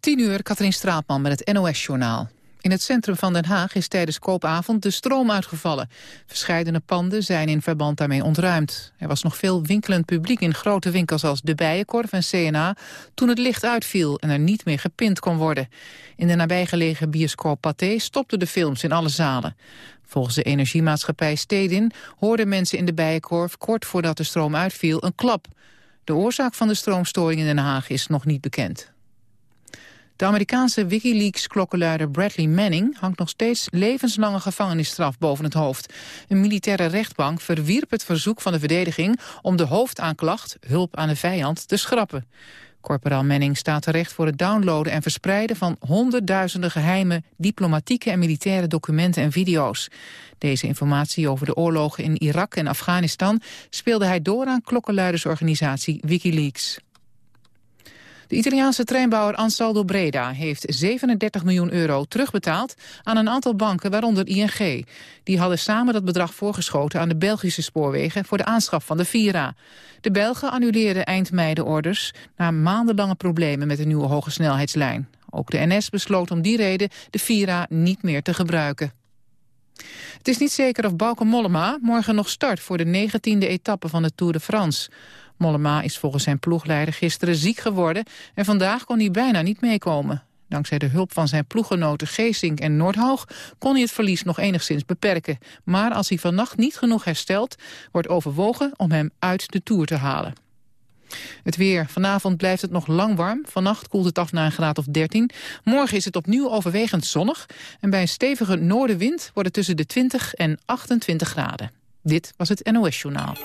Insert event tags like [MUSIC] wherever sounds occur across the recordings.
10 uur, Katrien Straatman met het NOS-journaal. In het centrum van Den Haag is tijdens koopavond de stroom uitgevallen. Verscheidene panden zijn in verband daarmee ontruimd. Er was nog veel winkelend publiek in grote winkels als De Bijenkorf en CNA... toen het licht uitviel en er niet meer gepind kon worden. In de nabijgelegen bioscoop Pathé stopten de films in alle zalen. Volgens de energiemaatschappij Stedin hoorden mensen in De Bijenkorf... kort voordat de stroom uitviel een klap. De oorzaak van de stroomstoring in Den Haag is nog niet bekend. De Amerikaanse Wikileaks-klokkenluider Bradley Manning hangt nog steeds levenslange gevangenisstraf boven het hoofd. Een militaire rechtbank verwierp het verzoek van de verdediging om de hoofdaanklacht, hulp aan de vijand, te schrappen. Corporaal Manning staat terecht voor het downloaden en verspreiden van honderdduizenden geheime diplomatieke en militaire documenten en video's. Deze informatie over de oorlogen in Irak en Afghanistan speelde hij door aan klokkenluidersorganisatie Wikileaks. De Italiaanse treinbouwer Ansaldo Breda heeft 37 miljoen euro terugbetaald aan een aantal banken, waaronder ING. Die hadden samen dat bedrag voorgeschoten aan de Belgische spoorwegen voor de aanschaf van de Vira. De Belgen annuleerden eind mei de orders na maandenlange problemen met de nieuwe hogesnelheidslijn. Ook de NS besloot om die reden de Vira niet meer te gebruiken. Het is niet zeker of Bauke Mollema morgen nog start voor de 19e etappe van de Tour de France. Mollema is volgens zijn ploegleider gisteren ziek geworden... en vandaag kon hij bijna niet meekomen. Dankzij de hulp van zijn ploeggenoten Geesink en Noordhoog... kon hij het verlies nog enigszins beperken. Maar als hij vannacht niet genoeg herstelt... wordt overwogen om hem uit de Tour te halen. Het weer. Vanavond blijft het nog lang warm. Vannacht koelt het af naar een graad of 13. Morgen is het opnieuw overwegend zonnig. En bij een stevige noordenwind wordt het tussen de 20 en 28 graden. Dit was het NOS Journaal.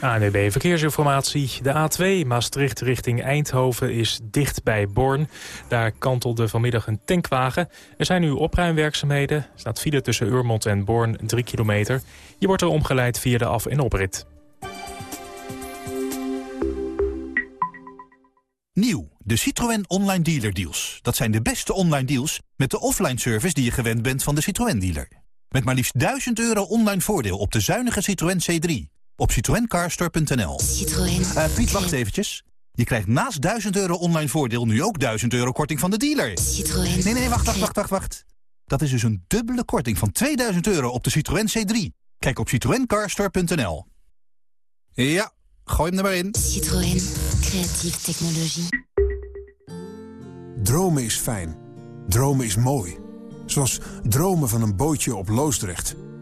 ANWB Verkeersinformatie. De A2 Maastricht richting Eindhoven is dicht bij Born. Daar kantelde vanmiddag een tankwagen. Er zijn nu opruimwerkzaamheden. Er staat file tussen Urmond en Born 3 kilometer. Je wordt er omgeleid via de af- en oprit. Nieuw, de Citroën Online Dealer Deals. Dat zijn de beste online deals met de offline service die je gewend bent van de Citroën dealer. Met maar liefst 1000 euro online voordeel op de zuinige Citroën C3 op citroencarstore.nl. Citroën. Uh, Piet, wacht eventjes. Je krijgt naast 1000 euro online voordeel nu ook 1000 euro korting van de dealer. Citroën. Nee, nee, wacht, wacht, wacht, wacht, wacht. Dat is dus een dubbele korting van 2000 euro op de Citroën C3. Kijk op citroencarstore.nl. Ja, gooi hem er maar in. Citroën. Creatieve technologie. Dromen is fijn. Dromen is mooi. Zoals dromen van een bootje op Loosdrecht...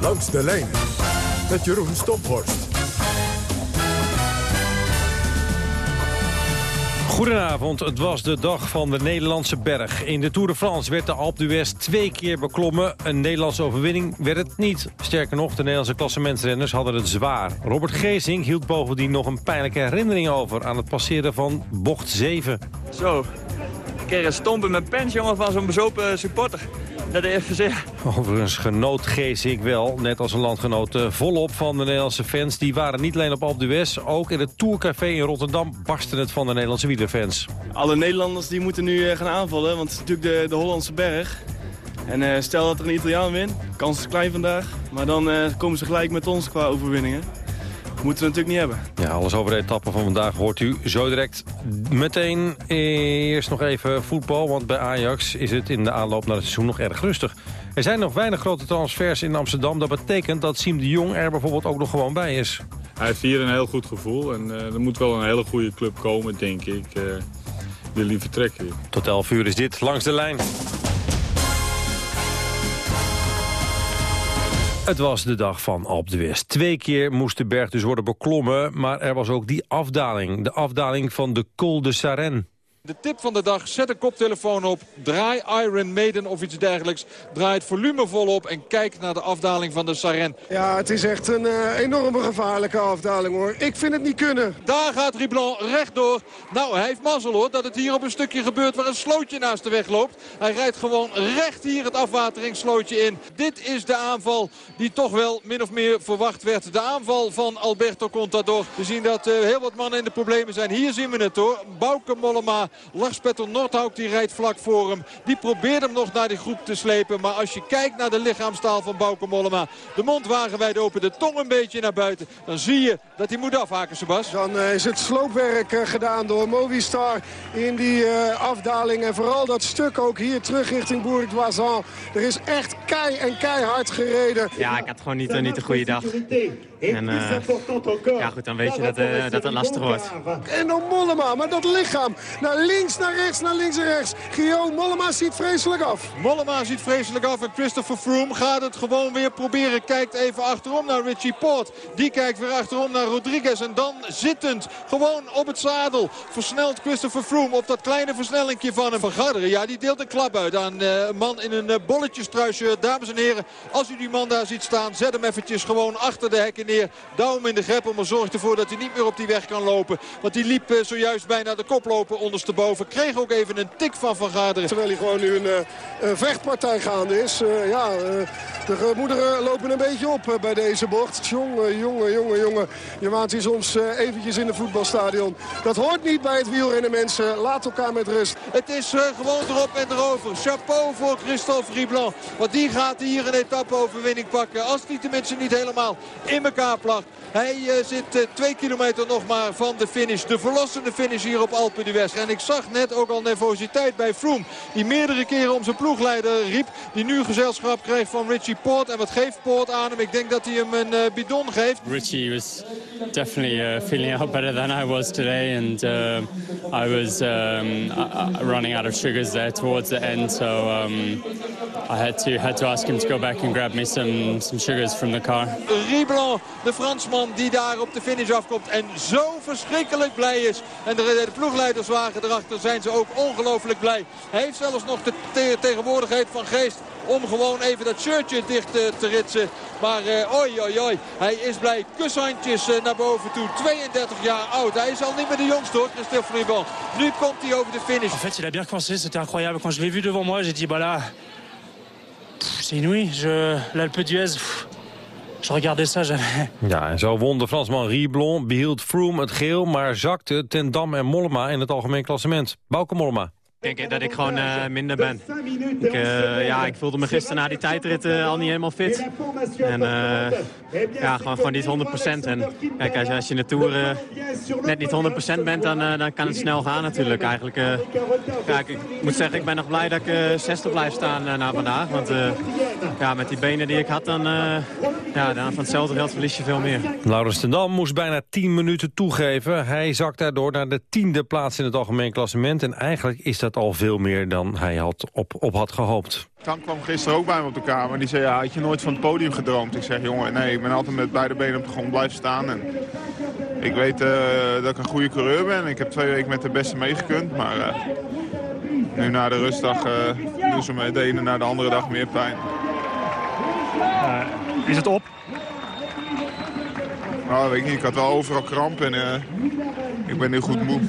Langs de lijn met Jeroen Stophorst. Goedenavond, het was de dag van de Nederlandse berg. In de Tour de France werd de Alpe d'Huez twee keer beklommen. Een Nederlandse overwinning werd het niet. Sterker nog, de Nederlandse klassementsrenners hadden het zwaar. Robert Geesink hield bovendien nog een pijnlijke herinnering over... aan het passeren van bocht 7. Zo, keer een stomp in mijn pens, jongen, van zo'n bezopen supporter. Dat even zeer. Overigens genoot Geesink wel, net als een landgenoot, eh, volop van de Nederlandse fans. Die waren niet alleen op Alpe d'Huez, ook in het Tourcafé in Rotterdam barstte het van de Nederlandse wielerfans. Alle Nederlanders die moeten nu eh, gaan aanvallen, want het is natuurlijk de, de Hollandse berg. En eh, stel dat er een Italiaan wint, kans is klein vandaag. Maar dan eh, komen ze gelijk met ons qua overwinningen. Moeten we natuurlijk niet hebben. Ja, alles over de etappe van vandaag hoort u zo direct. Meteen eerst nog even voetbal, want bij Ajax is het in de aanloop naar het seizoen nog erg rustig. Er zijn nog weinig grote transfers in Amsterdam. Dat betekent dat Siem de Jong er bijvoorbeeld ook nog gewoon bij is. Hij heeft hier een heel goed gevoel en eh, er moet wel een hele goede club komen, denk ik. Eh, wil hij vertrekken. Tot 11 uur is dit Langs de Lijn. Het was de dag van Alp de West. Twee keer moest de berg dus worden beklommen, maar er was ook die afdaling. De afdaling van de Col de Sarenne. De tip van de dag, zet een koptelefoon op, draai Iron Maiden of iets dergelijks. Draai het volume volop en kijk naar de afdaling van de Saren. Ja, het is echt een uh, enorme gevaarlijke afdaling hoor. Ik vind het niet kunnen. Daar gaat Riblon rechtdoor. Nou, hij heeft mazzel hoor dat het hier op een stukje gebeurt waar een slootje naast de weg loopt. Hij rijdt gewoon recht hier het afwateringsslootje in. Dit is de aanval die toch wel min of meer verwacht werd. De aanval van Alberto Contador. We zien dat uh, heel wat mannen in de problemen zijn. Hier zien we het hoor. Bouke Mollema Lars Petter Nordhauk die rijdt vlak voor hem. Die probeert hem nog naar die groep te slepen. Maar als je kijkt naar de lichaamstaal van Bauke Mollema. De mond wagenwijd open, de tong een beetje naar buiten. Dan zie je dat hij moet afhaken, Sebas. Dan uh, is het sloopwerk uh, gedaan door Movistar in die uh, afdaling. En vooral dat stuk ook hier terug richting Bourg-d'Oisan. Er is echt kei en keihard gereden. Ja, ik had gewoon niet, niet een goede dag. En uh, ja goed, dan weet je dat, uh, dat het lastig wordt. En dan Mollema, maar dat lichaam. Naar links, naar rechts, naar links en rechts. Guillaume Mollema ziet vreselijk af. Mollema ziet vreselijk af en Christopher Froome gaat het gewoon weer proberen. Kijkt even achterom naar Richie Port. Die kijkt weer achterom naar Rodriguez. En dan zittend, gewoon op het zadel. Versnelt Christopher Froome op dat kleine versnellingje van hem. Van Garderen, ja, die deelt een klap uit aan uh, een man in een uh, bolletjestruisje. Dames en heren, als u die man daar ziet staan, zet hem eventjes gewoon achter de hekken neer. Douw hem in de greppel, maar zorgt ervoor dat hij niet meer op die weg kan lopen. Want die liep uh, zojuist bijna de koploper ondersteboven. Kreeg ook even een tik van Van Garderen. Terwijl hij gewoon nu een, een vechtpartij gaande is. Uh, ja, de gemoederen lopen een beetje op bij deze bocht. Jongen, jongen, jongen, jongen. Je maakt hier soms eventjes in een voetbalstadion. Dat hoort niet bij het wielrennen, mensen. Laat elkaar met rust. Het is gewoon erop en erover. Chapeau voor Christophe Rieblanc. Want die gaat hier een etappe-overwinning pakken. Als die tenminste niet helemaal in elkaar Hij uh, zit uh, twee kilometer nog maar van de finish. De verlossende finish hier op Alpe d'Huez. En ik zag net ook al nervositeit bij Froome. Die meerdere keren om zijn ploegleider riep. Die nu gezelschap kreeg van Richie Poort. En wat geeft Poort aan hem? Ik denk dat hij hem een uh, bidon geeft. Richie was definitely feeling out better than I was today. And I was um, running out of sugars there towards the end. So um, I had to, had to ask him to go back and grab me some, some sugars from the car. Rieblanc, de Fransman die daar op de finish afkomt en zo verschrikkelijk blij is. En de, de ploegleiderswagen erachter zijn ze ook ongelooflijk blij. Hij heeft zelfs nog de te tegenwoordigheid van geest om gewoon even dat shirtje dicht te, te ritsen. Maar uh, oi, oi, oi. Hij is blij. Kushandjes uh, naar boven toe. 32 jaar oud. Hij is al niet meer de jongste hoor, Christophe Riban. Nu komt hij over de finish. En fait, il a bien. C'était incroyable. Quand je l'ai vu devant moi, j'ai dit, bah là... C'est inouï. L'Alpe d'Huez... Je regardais ça jamais. Ja, en zo won de Fransman Riblon, behield Froome het geel... maar zakte Ten Dam en Mollema in het algemeen klassement. Bauke Mollema. Ik denk dat ik gewoon uh, minder ben. Ik, uh, ja, ik voelde me gisteren na die tijdrit uh, al niet helemaal fit. En ja, gewoon, gewoon niet 100%. En kijk, als, als je in de Tour net niet 100% bent, dan, dan kan het snel gaan natuurlijk. Eigenlijk, ja, ik, ik, moet zeggen, ik ben nog blij dat ik 60 blijf staan na vandaag. Want ja, met die benen die ik had, dan, ja, dan van hetzelfde geld verlies je veel meer. Laurens Dam moest bijna 10 minuten toegeven. Hij zakt daardoor naar de tiende plaats in het algemeen klassement. En eigenlijk is dat al veel meer dan hij had op, op had gehoopt. Tan kwam gisteren ook bij me op de kamer. Die zei, ja, had je nooit van het podium gedroomd? Ik zeg, jongen, nee, ik ben altijd met beide benen op de grond blijven staan. En ik weet uh, dat ik een goede coureur ben. Ik heb twee weken met de beste meegekund. Maar uh, nu na de rustdag uh, doen ze me de ene na de andere dag meer pijn. is het op? Nou, weet ik niet. Ik had wel overal kramp en ik ben nu goed moe.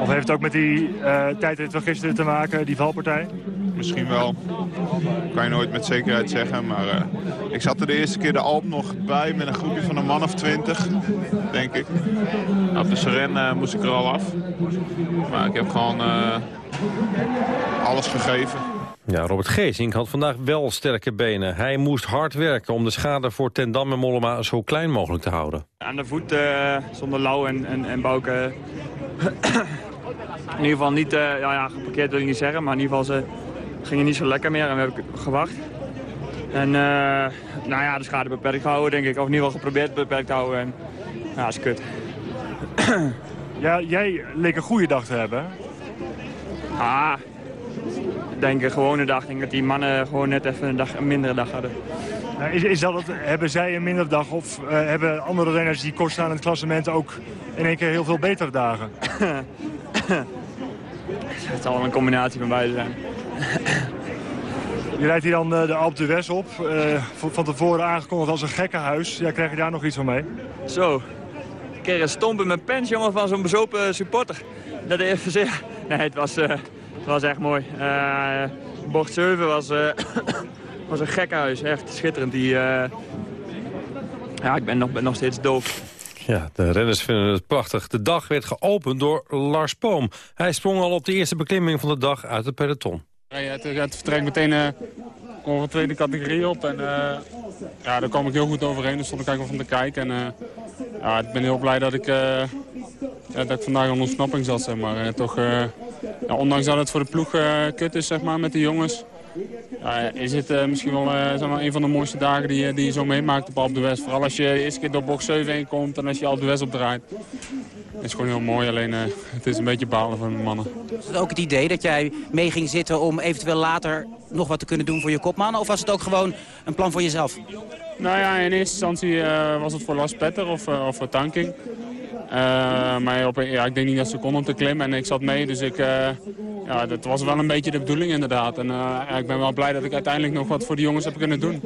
Of heeft het ook met die uh, tijdrit van gisteren te maken, die valpartij? Misschien wel. Kan je nooit met zekerheid zeggen. Maar uh, ik zat er de eerste keer de Alp nog bij met een groepje van een man of twintig, denk ik. Nou, op de Seren uh, moest ik er al af. Maar ik heb gewoon alles gegeven. Ja, Robert Geesink had vandaag wel sterke benen. Hij moest hard werken om de schade voor Ten Dam en Mollema zo klein mogelijk te houden. Aan de voet, uh, zonder Lau en, en, en Bouke... in ieder geval niet, uh, ja, ja, geparkeerd wil ik niet zeggen, maar in ieder geval ze gingen niet zo lekker meer en we hebben gewacht. En uh, nou ja, de schade beperkt houden, denk ik. Of in ieder geval geprobeerd beperkt te houden. En, ja, dat is kut. [CLEARS THROAT] ja, jij leek een goede dag te hebben. Ah, ik denk een gewone dag. Ik denk dat die mannen gewoon net even een, dag, een mindere dag hadden. Nou, is, is dat het, hebben zij een mindere dag of uh, hebben andere renners die kort staan in het klassement ook in één keer heel veel betere dagen? [COUGHS] het zal wel een combinatie van beide zijn. Je rijdt hier dan de, de Alpe d'Huez op, uh, van tevoren aangekondigd als een gekkenhuis. Ja, krijg je daar nog iets van mee? Zo, ik kreeg een stomp in mijn pens, jongen, van zo'n bezopen supporter. Dat even zeggen. [LAUGHS] Nee, het was, uh, het was echt mooi. Bocht 7 was, was een gekkenhuis, echt schitterend. Die, ja, ik ben nog, ben nog steeds doof. Ja, de renners vinden het prachtig. De dag werd geopend door Lars Poom. Hij sprong al op de eerste beklimming van de dag uit het peloton. Ja, het, het vertrekt meteen uh, over de tweede categorie op. En uh, ja, daar kwam ik heel goed overheen. Dus stond ik eigenlijk van te kijken. En uh, ja, ik ben heel blij dat ik, ja, dat ik vandaag een ontsnapping zat. Zeg maar. En toch, ja, ondanks dat het voor de ploeg kut is zeg maar, met de jongens... Ja, is het misschien wel zeg maar, een van de mooiste dagen die, die je zo meemaakt op Alpe West. Vooral als je de eerste keer door box 7 heen komt en als je Alpe West opdraait. Het is gewoon heel mooi, alleen het is een beetje balen van de mannen. Was het ook het idee dat jij mee ging zitten om eventueel later nog wat te kunnen doen voor je kopman? Of was het ook gewoon een plan voor jezelf? Nou ja, in eerste instantie was het voor Lars Petter of, of voor Tanking. Uh, maar op, ja, ik denk niet dat ze kon om te klimmen en ik zat mee. Dus ik, uh, ja, dat was wel een beetje de bedoeling inderdaad. En uh, ik ben wel blij dat ik uiteindelijk nog wat voor de jongens heb kunnen doen.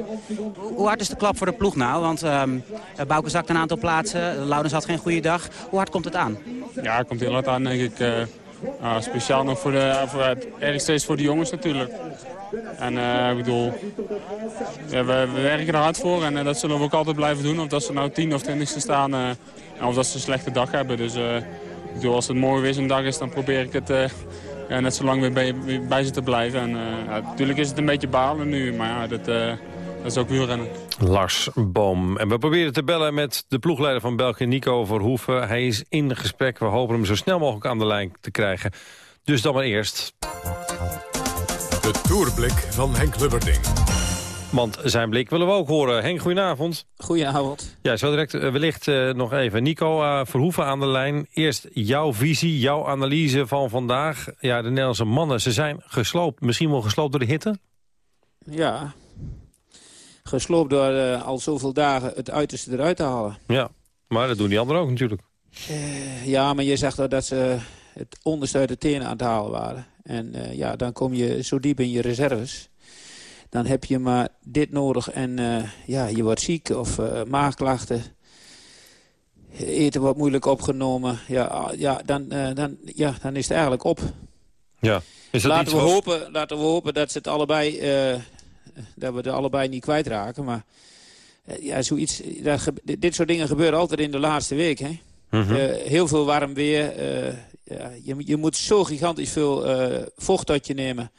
Hoe hard is de klap voor de ploeg nou? Want um, Bouke zakt een aantal plaatsen, Laurens had geen goede dag. Hoe hard komt het aan? Ja, het komt heel hard aan denk ik. speciaal nog voor de, voor het, ergste voor de jongens natuurlijk. En ik bedoel, ja, we, we, werken er hard voor en dat zullen we ook altijd blijven doen. Of dat ze nou tien of twintigste staan, of dat ze een slechte dag hebben. Dus uh, bedoel, als het mooi weer een dag is, dan probeer ik het uh, ja, net zo lang weer bij, bij, ze te blijven. En, uh, ja, natuurlijk is het een beetje balen nu, maar ja, dat, dat is ook wielrennen. Lars Boom. En we proberen te bellen met de ploegleider van België, Nico Verhoeven. Hij is in gesprek. We hopen hem zo snel mogelijk aan de lijn te krijgen. Dus dan maar eerst. De Tourblik van Henk Lubberding. Want zijn blik willen we ook horen. Henk, goedenavond. Goedenavond. Ja, zo direct uh, wellicht uh, nog even. Nico uh, Verhoeven aan de lijn. Eerst jouw visie, jouw analyse van vandaag. Ja, de Nederlandse mannen, ze zijn gesloopt. Misschien wel gesloopt door de hitte? Ja, gesloopt door al zoveel dagen het uiterste eruit te halen. Ja, maar dat doen die anderen ook natuurlijk. ja, maar je zegt dat ze het onderste uit de tenen aan het halen waren. En ja, dan kom je zo diep in je reserves dan heb je maar dit nodig en uh, ja, je wordt ziek of uh, maagklachten. Eten wordt moeilijk opgenomen. Ja, ja, dan, uh, dan, ja, dan is het eigenlijk op. Ja. Is dat laten, we hopen, laten we hopen dat, ze het allebei, dat we het allebei niet kwijtraken. Maar ja, zoiets, dat, dit soort dingen gebeuren altijd in de laatste week. Hè? Mm -hmm. heel veel warm weer. ja, je, je moet zo gigantisch veel vocht tot je nemen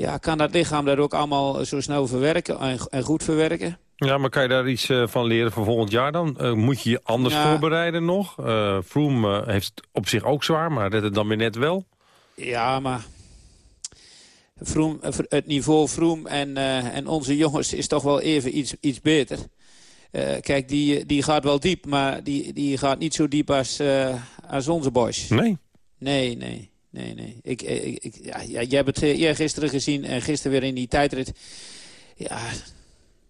ja, kan dat lichaam dat ook allemaal zo snel verwerken en, en goed verwerken? Ja, maar kan je daar iets uh, van leren voor volgend jaar dan? Uh, moet je je anders ja. voorbereiden nog? Uh, Froome heeft het op zich ook zwaar, maar redt het dan weer net wel? Ja, maar Froome, het niveau Froome en, en onze jongens is toch wel even iets, iets beter. kijk, die, die gaat wel diep, maar die, die gaat niet zo diep als, als onze boys. Nee? Nee, nee nee, nee. Ik, ik, ik ja, jij hebt het eer gisteren gezien en gisteren weer in die tijdrit. Ja,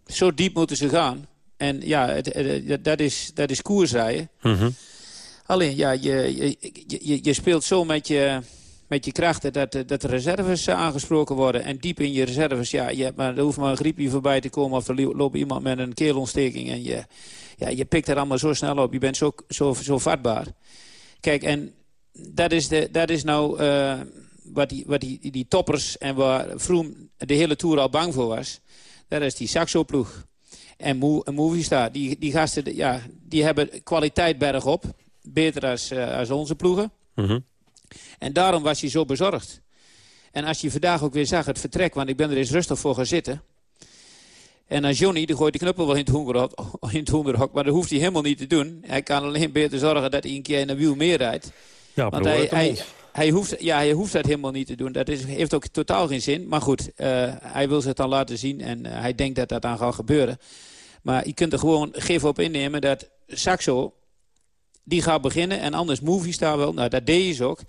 zo diep moeten ze gaan. En ja, het, het, dat, is, dat is koersrijden. Mm -hmm. Alleen, ja, je, je, je, je speelt zo met je, met je krachten dat, dat de reserves aangesproken worden. En diep in je reserves, ja, je hebt maar, er hoeft maar een griepje voorbij te komen... of er loopt iemand met een keelontsteking en je, ja, je pikt er allemaal zo snel op. Je bent zo, zo, zo vatbaar. Kijk, en dat is, de, dat is nou uh, wat, die, wat die, die toppers en waar Vroom de hele Tour al bang voor was. Dat is die Saxo-ploeg. En, Mo en Movistar, die, die gasten ja, die hebben kwaliteit bergop. Beter als, uh, als onze ploegen. Mm -hmm. En daarom was hij zo bezorgd. En als je vandaag ook weer zag het vertrek, want ik ben er eens rustig voor gaan zitten... En dan Johnny, die gooit de knuppel wel in het, hoenderhok, [LAUGHS] in het hoenderhok. Maar dat hoeft hij helemaal niet te doen. Hij kan alleen beter zorgen dat hij een keer in een wiel meer rijdt. Ja, Want hij, hij, hij, hoeft, ja, hij hoeft dat helemaal niet te doen. Dat is, heeft ook totaal geen zin. Maar goed, uh, hij wil zich dan laten zien en uh, hij denkt dat dat dan gaat gebeuren. Maar je kunt er gewoon gif op innemen dat Saxo, die gaat beginnen. En anders Movies daar wel, nou dat deed ze ook.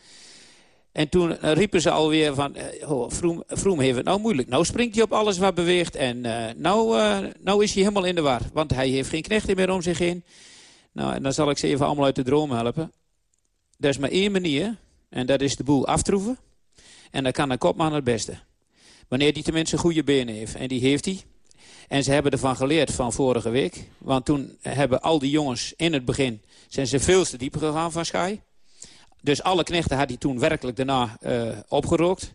En toen eh, riepen ze alweer van, eh, oh, Vroom, Vroom heeft het nou moeilijk. Nou springt hij op alles wat beweegt en eh, nou, eh, nou is hij helemaal in de war. Want hij heeft geen knechten meer om zich heen. Nou, en dan zal ik ze even allemaal uit de droom helpen. Er is maar één manier en dat is de boel aftroeven. En dan kan een kopman het beste. Wanneer die tenminste goede benen heeft. En die heeft hij. En ze hebben ervan geleerd van vorige week. Want toen hebben al die jongens in het begin... zijn ze veel te diep gegaan van Sky. Dus alle knechten had hij toen werkelijk daarna uh, opgerookt.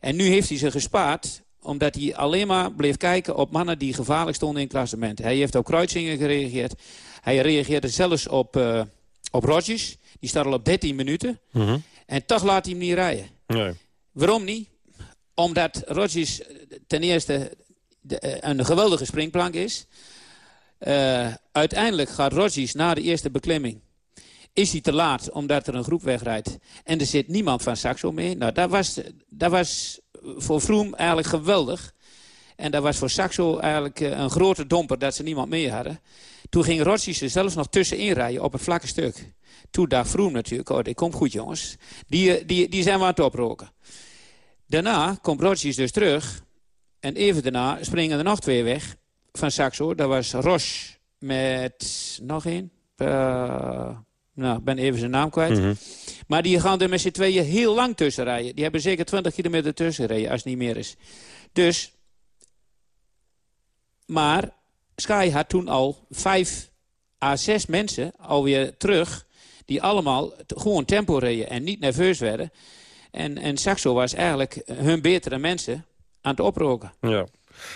En nu heeft hij ze gespaard omdat hij alleen maar bleef kijken op mannen die gevaarlijk stonden in het klassement. Hij heeft op Kreutzingen gereageerd. Hij reageerde zelfs op, uh, op Rodgers. Die staat al op 13 minuten. Mm -hmm. En toch laat hij hem niet rijden. Nee. Waarom niet? Omdat Rodgers ten eerste de, een geweldige springplank is. Uh, uiteindelijk gaat Rodgers na de eerste beklimming is hij te laat omdat er een groep wegrijdt. En er zit niemand van Saxo mee. Nou, dat was, dat was voor Vroom eigenlijk geweldig. En dat was voor Saxo eigenlijk een grote domper dat ze niemand mee hadden. Toen ging Rodgers er zelfs nog tussenin rijden op het vlakke stuk. Toen dacht Vroom natuurlijk, oh, dit komt goed jongens. Die, die, die zijn we aan het oproken. Daarna komt Rodgers dus terug. En even daarna springen er nog twee weg van Saxo. Dat was Roche met nog één. Uh, nou, ik ben even zijn naam kwijt. Mm -hmm. Maar die gaan er met z'n tweeën heel lang tussen rijden. Die hebben zeker 20 kilometer tussen rijden, als het niet meer is. Dus, maar Sky had toen al vijf à zes mensen alweer terug... die allemaal gewoon tempo reden en niet nerveus werden. En, en Saxo was eigenlijk hun betere mensen aan het oproken. Ja.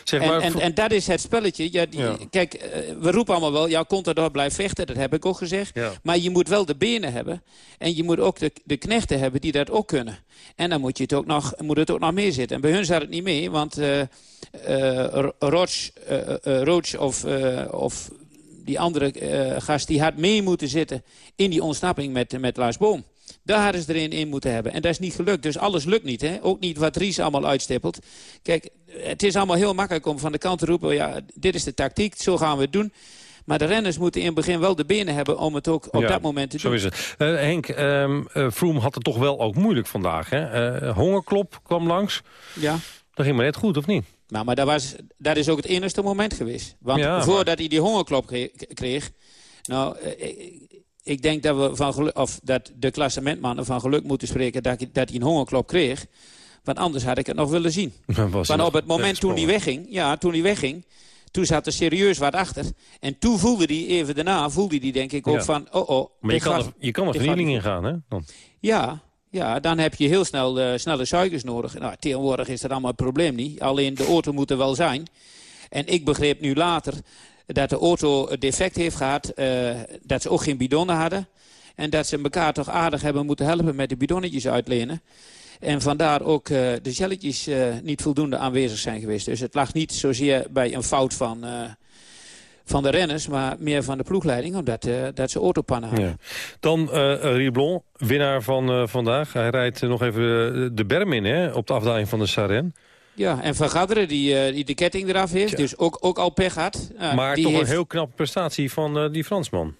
Zeg maar, en, en, en, dat is het spelletje. Ja, die, ja. Kijk, we roepen allemaal wel, ja, Contador blijft vechten. Dat heb ik ook gezegd. Ja. Maar je moet wel de benen hebben. En je moet ook de, de knechten hebben die dat ook kunnen. En dan moet, je het, ook nog, moet het ook nog mee zitten. En bij hun zat het niet mee. Want uh, uh, Roach, uh, Roach of, of die andere gast... die had mee moeten zitten in die ontsnapping met, met Lars Boom. Daar hadden ze erin in moeten hebben. En dat is niet gelukt. Dus alles lukt niet. Hè? Ook niet wat Ries allemaal uitstippelt. Kijk, het is allemaal heel makkelijk om van de kant te roepen... ja, dit is de tactiek, zo gaan we het doen. Maar de renners moeten in het begin wel de benen hebben om het ook op ja, dat moment te zo doen. Is het. Uh, Henk, um, uh, Froome had het toch wel ook moeilijk vandaag. Hè? Uh, hongerklop kwam langs. Ja. Dat ging maar net goed, of niet? Nou, maar dat, was, dat is ook het enigste moment geweest. Want ja, voordat maar... hij die hongerklop kreeg... Nou, ik denk dat, we van geluk, of dat de klassementmannen van geluk moeten spreken dat, dat hij een hongerklop kreeg. Want anders had ik het nog willen zien. [LAUGHS] Want op het moment toen hij wegging, ja, toen hij wegging, toen zat er serieus wat achter. En toen voelde hij, even daarna, voelde hij denk ik ook ja. van, oh oh. Maar je kan, gaat, er, je kan er vernieling in gaan, hè? Dan. Ja, ja, dan heb je heel snel uh, snelle suikers nodig. Nou, tegenwoordig is dat allemaal het probleem niet. Alleen de auto moet er wel zijn. En ik begreep nu later dat de auto defect heeft gehad, uh, dat ze ook geen bidonnen hadden. En dat ze elkaar toch aardig hebben moeten helpen met de bidonnetjes uitlenen. En vandaar ook uh, de jelletjes niet voldoende aanwezig zijn geweest. Dus het lag niet zozeer bij een fout van, van de renners, maar meer van de ploegleiding, omdat dat ze autopannen hadden. Ja. Dan Riblon, winnaar van vandaag. Hij rijdt nog even de berm in hè, op de afdaling van de Saren. Ja, en Van Gadderen die, die de ketting eraf heeft, ja. dus ook, ook al pech had. Maar die toch heeft... een heel knappe prestatie van die Fransman.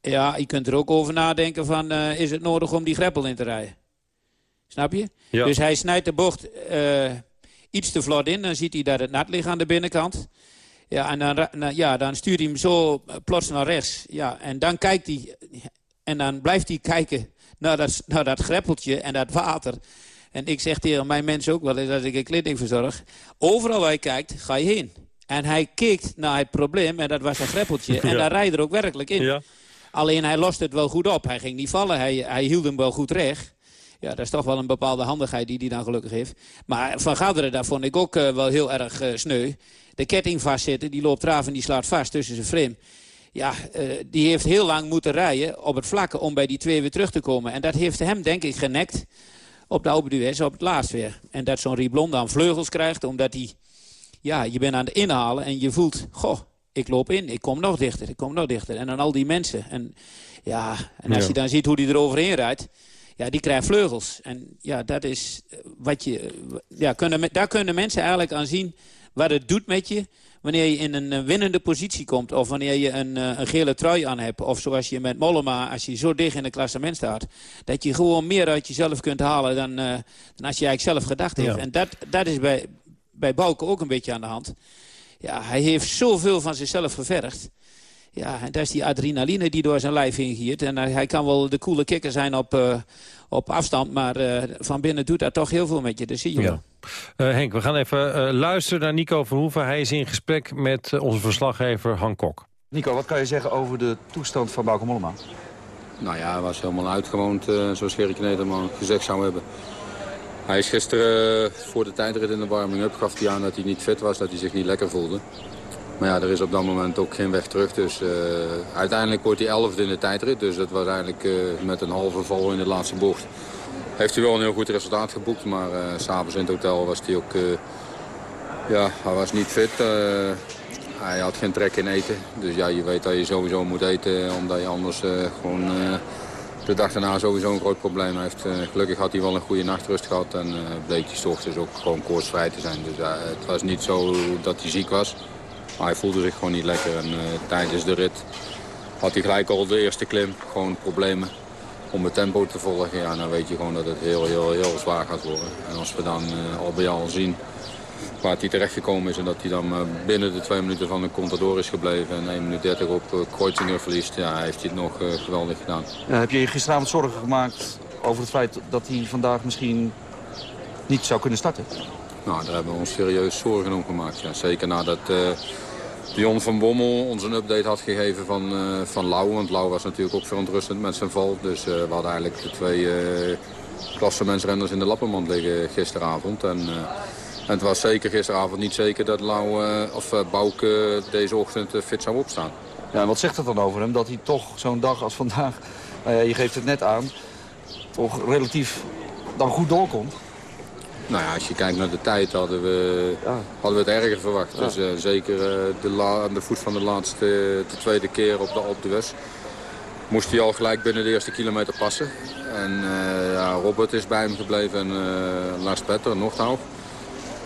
Ja, je kunt er ook over nadenken van, is het nodig om die greppel in te rijden? Snap je? Ja. Dus hij snijdt de bocht iets te vlot in, dan ziet hij dat het nat ligt aan de binnenkant. Ja, en dan, nou, ja, dan stuurt hij hem zo plots naar rechts. Ja, en dan kijkt hij, en dan blijft hij kijken naar dat, naar dat greppeltje en dat water... En ik zeg tegen mijn mensen ook wel eens als ik een kliniek verzorg... overal waar je kijkt, ga je heen. En hij keek naar het probleem en dat was een greppeltje. [LAUGHS] En Ja. daar rijdt er ook werkelijk in. Ja. Alleen hij lost het wel goed op. Hij ging niet vallen, hij, hij hield hem wel goed recht. Ja, dat is toch wel een bepaalde handigheid die hij dan gelukkig heeft. Maar Van Garderen, dat vond ik ook uh, wel heel erg uh, sneu. De ketting vastzitten, die loopt eraf en die slaat vast tussen zijn frame. Ja, uh, die heeft heel lang moeten rijden op het vlakke om bij die twee weer terug te komen. En dat heeft hem denk ik genekt op de Alpe d'Huez op het laatst weer. En dat zo'n Riblon dan vleugels krijgt, omdat hij... Ja, je bent aan het inhalen en je voelt... Goh, ik loop in, ik kom nog dichter, ik kom nog dichter. En dan al die mensen. En, ja, en als Ja. je dan ziet hoe die er overheen rijdt... Ja, die krijgt vleugels. En ja, dat is wat je... Ja, kunnen, daar kunnen mensen eigenlijk aan zien wat het doet met je... wanneer je in een eh, winnende positie komt... of wanneer je een, eh, een gele trui aan hebt... of zoals je met Mollema, als je zo dicht in het klassement staat... dat je gewoon meer uit jezelf kunt halen dan, eh, dan als je eigenlijk zelf gedacht heeft. Ja. En dat, dat is bij, bij Bouke ook een beetje aan de hand. Ja, hij heeft zoveel van zichzelf gevergd. Ja, en dat is die adrenaline die door zijn lijf heen giert. En hij hij kan wel de coole kikker zijn op, op afstand... maar van binnen doet dat toch heel veel met je. Dat zie je wel. Eh, Henk, we gaan even eh, luisteren naar Nico Verhoeven. Hij is in gesprek met eh, onze verslaggever Han Kok. Nico, wat kan je zeggen over de toestand van Bauke Mollema? Nou ja, hij was helemaal uitgewoond, eh, zoals Gerrit Nederman gezegd zou hebben. Hij is gisteren voor de tijdrit in de warming-up gaf hij aan dat hij niet fit was, dat hij zich niet lekker voelde. Maar ja, er is op dat moment ook geen weg terug. Dus eh, uiteindelijk wordt hij elfde in de tijdrit. Dus dat was eigenlijk eh, met een halve val in de laatste bocht. Heeft hij wel een heel goed resultaat geboekt. Maar s s'avonds in het hotel was hij ook... eh, ja, hij was niet fit. eh, hij had geen trek in eten. Dus ja, je weet dat je sowieso moet eten. Omdat je anders gewoon de dag daarna sowieso een groot probleem heeft. Gelukkig had hij wel een goede nachtrust gehad. En bleek hij ochtends ook gewoon koortsvrij te zijn. Dus het was niet zo dat hij ziek was. Maar hij voelde zich gewoon niet lekker. En tijdens de rit had hij gelijk al de eerste klim. Gewoon problemen om het tempo te volgen. Ja, dan weet je gewoon dat het heel, heel, heel zwaar gaat worden. En als we dan eh, al bij al zien waar hij terechtgekomen is... en dat hij dan eh, binnen de twee minuten van de Contador is gebleven... en 1 minuut 30 op uh, Kreuzinger verliest, ja, heeft hij het nog geweldig gedaan. Ja, heb je je gisteravond zorgen gemaakt over het feit dat hij vandaag misschien niet zou kunnen starten? Nou, daar hebben we ons serieus zorgen om gemaakt. Ja. Zeker nadat uh, Dion van Bommel ons een update had gegeven van, uh, van Lau. Want Lau was natuurlijk ook verontrustend met zijn val. Dus uh, we hadden eigenlijk de twee uh, klassementsrenners in de lappenmand liggen gisteravond. En, en het was zeker gisteravond niet zeker dat Lau, of Bouke deze ochtend fit zou opstaan. Ja, en wat zegt dat dan over hem? Dat hij toch zo'n dag als vandaag, nou je geeft het net aan, toch relatief dan goed doorkomt? Nou ja, als je kijkt naar de tijd hadden we, ja. hadden we het erger verwacht. Ja. Dus uh, zeker uh, de la, aan de voet van de laatste, de tweede keer op de Alpe d'Huez moest hij al gelijk binnen de eerste kilometer passen. En uh, ja, Robert is bij hem gebleven en Lars Petter, Noordhout.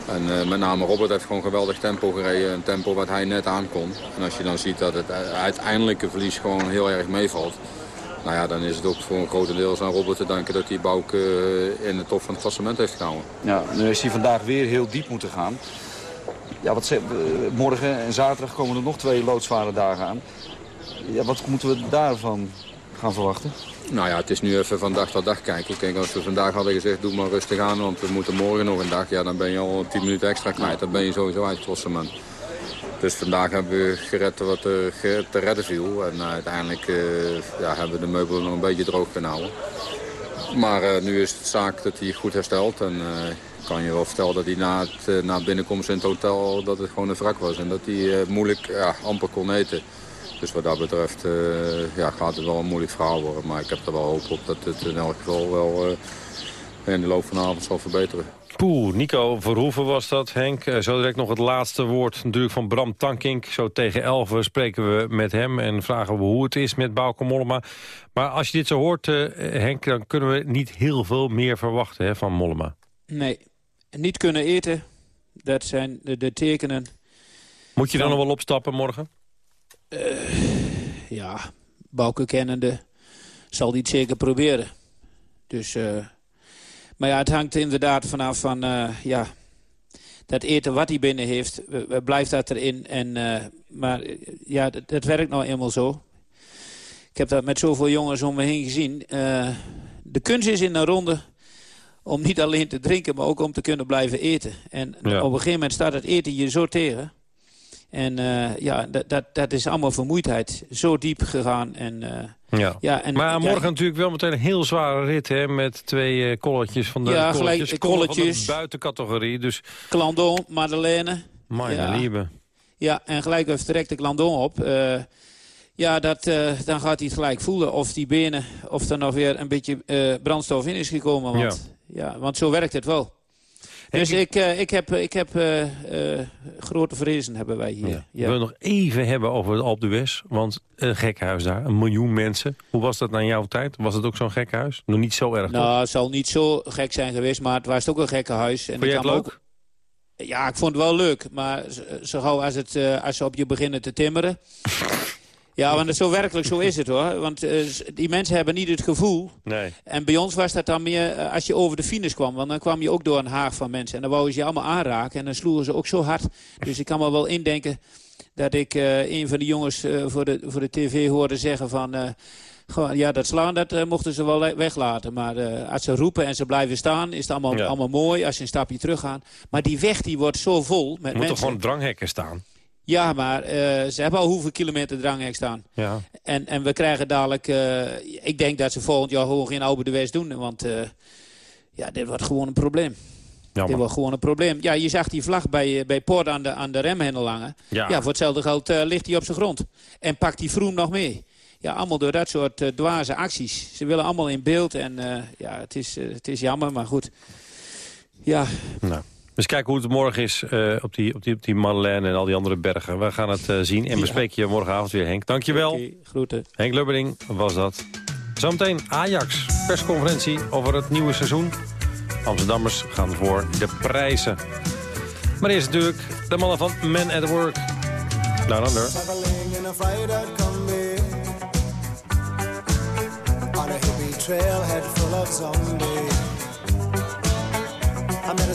En met name Robert heeft gewoon geweldig tempo gereden. Een tempo wat hij net aankon. En als je dan ziet dat het uiteindelijke verlies gewoon heel erg meevalt. Nou ja, dan is het ook voor een grotendeels aan Robert te danken dat hij Bouk uh, in de top van het klassement heeft gehouden. Ja, nu is hij vandaag weer heel diep moeten gaan. Ja, wat ze, uh, morgen en zaterdag komen er nog twee loodzware dagen aan. Ja, wat moeten we daarvan gaan verwachten? Nou ja, het is nu even van dag tot dag kijken. Kijk, als we vandaag hadden gezegd, doe maar rustig aan, want we moeten morgen nog een dag. Ja, dan ben je al 10 minuten extra kwijt. Dan ben je sowieso uit het klassement. Dus vandaag hebben we gered wat er te redden viel. En uh, uiteindelijk uh, ja, hebben we de meubelen nog een beetje droog kunnen houden. Maar uh, nu is het zaak dat hij goed herstelt. En ik kan je wel vertellen dat hij na, het, na binnenkomst in het hotel dat het gewoon een wrak was. En dat hij moeilijk ja, amper kon eten. Dus wat dat betreft ja, gaat het wel een moeilijk verhaal worden. Maar ik heb er wel hoop op dat het in elk geval wel in de loop van de avond zal verbeteren. Poeh, Nico Verhoeven was dat, Henk. Zo direct nog het laatste woord natuurlijk van Bram Tankink. Zo tegen 11 spreken we met hem en vragen we hoe het is met Bauke Mollema. Maar als je dit zo hoort, uh, Henk, dan kunnen we niet heel veel meer verwachten hè, van Mollema. Nee, niet kunnen eten, dat zijn de, de tekenen. Moet je dan nog wel opstappen morgen? Uh, ja, Bauke kennende zal het zeker proberen. Dus... Uh, maar ja, het hangt inderdaad vanaf van, uh, ja, dat eten wat hij binnen heeft, blijft dat erin. En, uh, maar ja, dat, dat, werkt nou eenmaal zo. Ik heb dat met zoveel jongens om me heen gezien. De kunst is in een ronde om niet alleen te drinken, maar ook om te kunnen blijven eten. En ja. op een gegeven moment staat het eten je zo tegen. En uh, ja, dat, dat, dat is allemaal vermoeidheid. Zo diep gegaan. En, uh, ja. Ja, en, maar morgen ja, natuurlijk wel meteen een heel zware rit, hè? Met twee uh, kolletjes van de ja, kolletjes, gelijk, kolletjes. Van de buitencategorie. Dus... Clandon, Madeleine. Mijn ja. lieve. Ja, en gelijk heeft direct de Clandon op. Uh, ja, dat, dan gaat hij het gelijk voelen. Of die benen, of er nog weer een beetje brandstof in is gekomen. Want, ja. ja, want zo werkt het wel. Dus ik, uh, ik heb, ik heb uh, grote vrezen hebben wij hier. Ja. Ja. We willen nog even hebben over het. Want een gekhuis daar, een miljoen mensen. Hoe was dat naar jouw tijd? Was het ook zo'n gekhuis? Nog niet zo erg, Nou, toch? het zal niet zo gek zijn geweest, maar het was ook een gekke huis. En Vond jij het leuk? Ook... Ja, ik vond het wel leuk. Maar zo- gauw als, het, eh, als ze op je beginnen te timmeren... [LAUGHS] Ja, want het zo werkelijk zo is het hoor. Want eh, die mensen hebben niet het gevoel. Nee. En bij ons was dat dan meer eh, als je over de finish kwam. Want dan kwam je ook door een haag van mensen. En dan wouden ze je allemaal aanraken. En dan sloegen ze ook zo hard. Dus ik kan me wel indenken dat ik eh, een van de jongens voor, de, voor de tv hoorde zeggen van... gewoon, ja, dat slaan, dat mochten ze wel weglaten. Maar eh, als ze roepen en ze blijven staan, is het allemaal, Ja. allemaal mooi. Als ze een stapje teruggaan. Maar die weg die wordt zo vol met moeten mensen. gewoon dranghekken staan. Ja, maar eh, ze hebben al hoeveel kilometer dranghek staan. Ja. En, en we krijgen dadelijk... eh, ik denk dat ze volgend jaar gewoon geen Oude de West doen. Want eh, ja, dit wordt gewoon een probleem. Jammer. Dit wordt gewoon een probleem. Ja, je zag die vlag bij, bij Poort aan de, aan de remhendel hangen. Ja. voor hetzelfde geld ligt hij op zijn grond. En pakt die Vroom nog mee. Ja, allemaal door dat soort dwaze acties. Ze willen allemaal in beeld. En ja, het is, het is jammer, maar goed. Ja, Nou. Dus kijken hoe het morgen is eh, op, die, op, die, op die Madeleine en al die andere bergen. We gaan het eh, zien en we Ja. spreken je morgenavond weer, Henk. Dankjewel. Groeten. Henk Lubberding was dat. Zometeen Ajax, persconferentie over het nieuwe seizoen. Amsterdammers gaan voor de prijzen. Maar eerst natuurlijk de mannen van Men at Work. Down Under. On a hippie trailhead full of zombies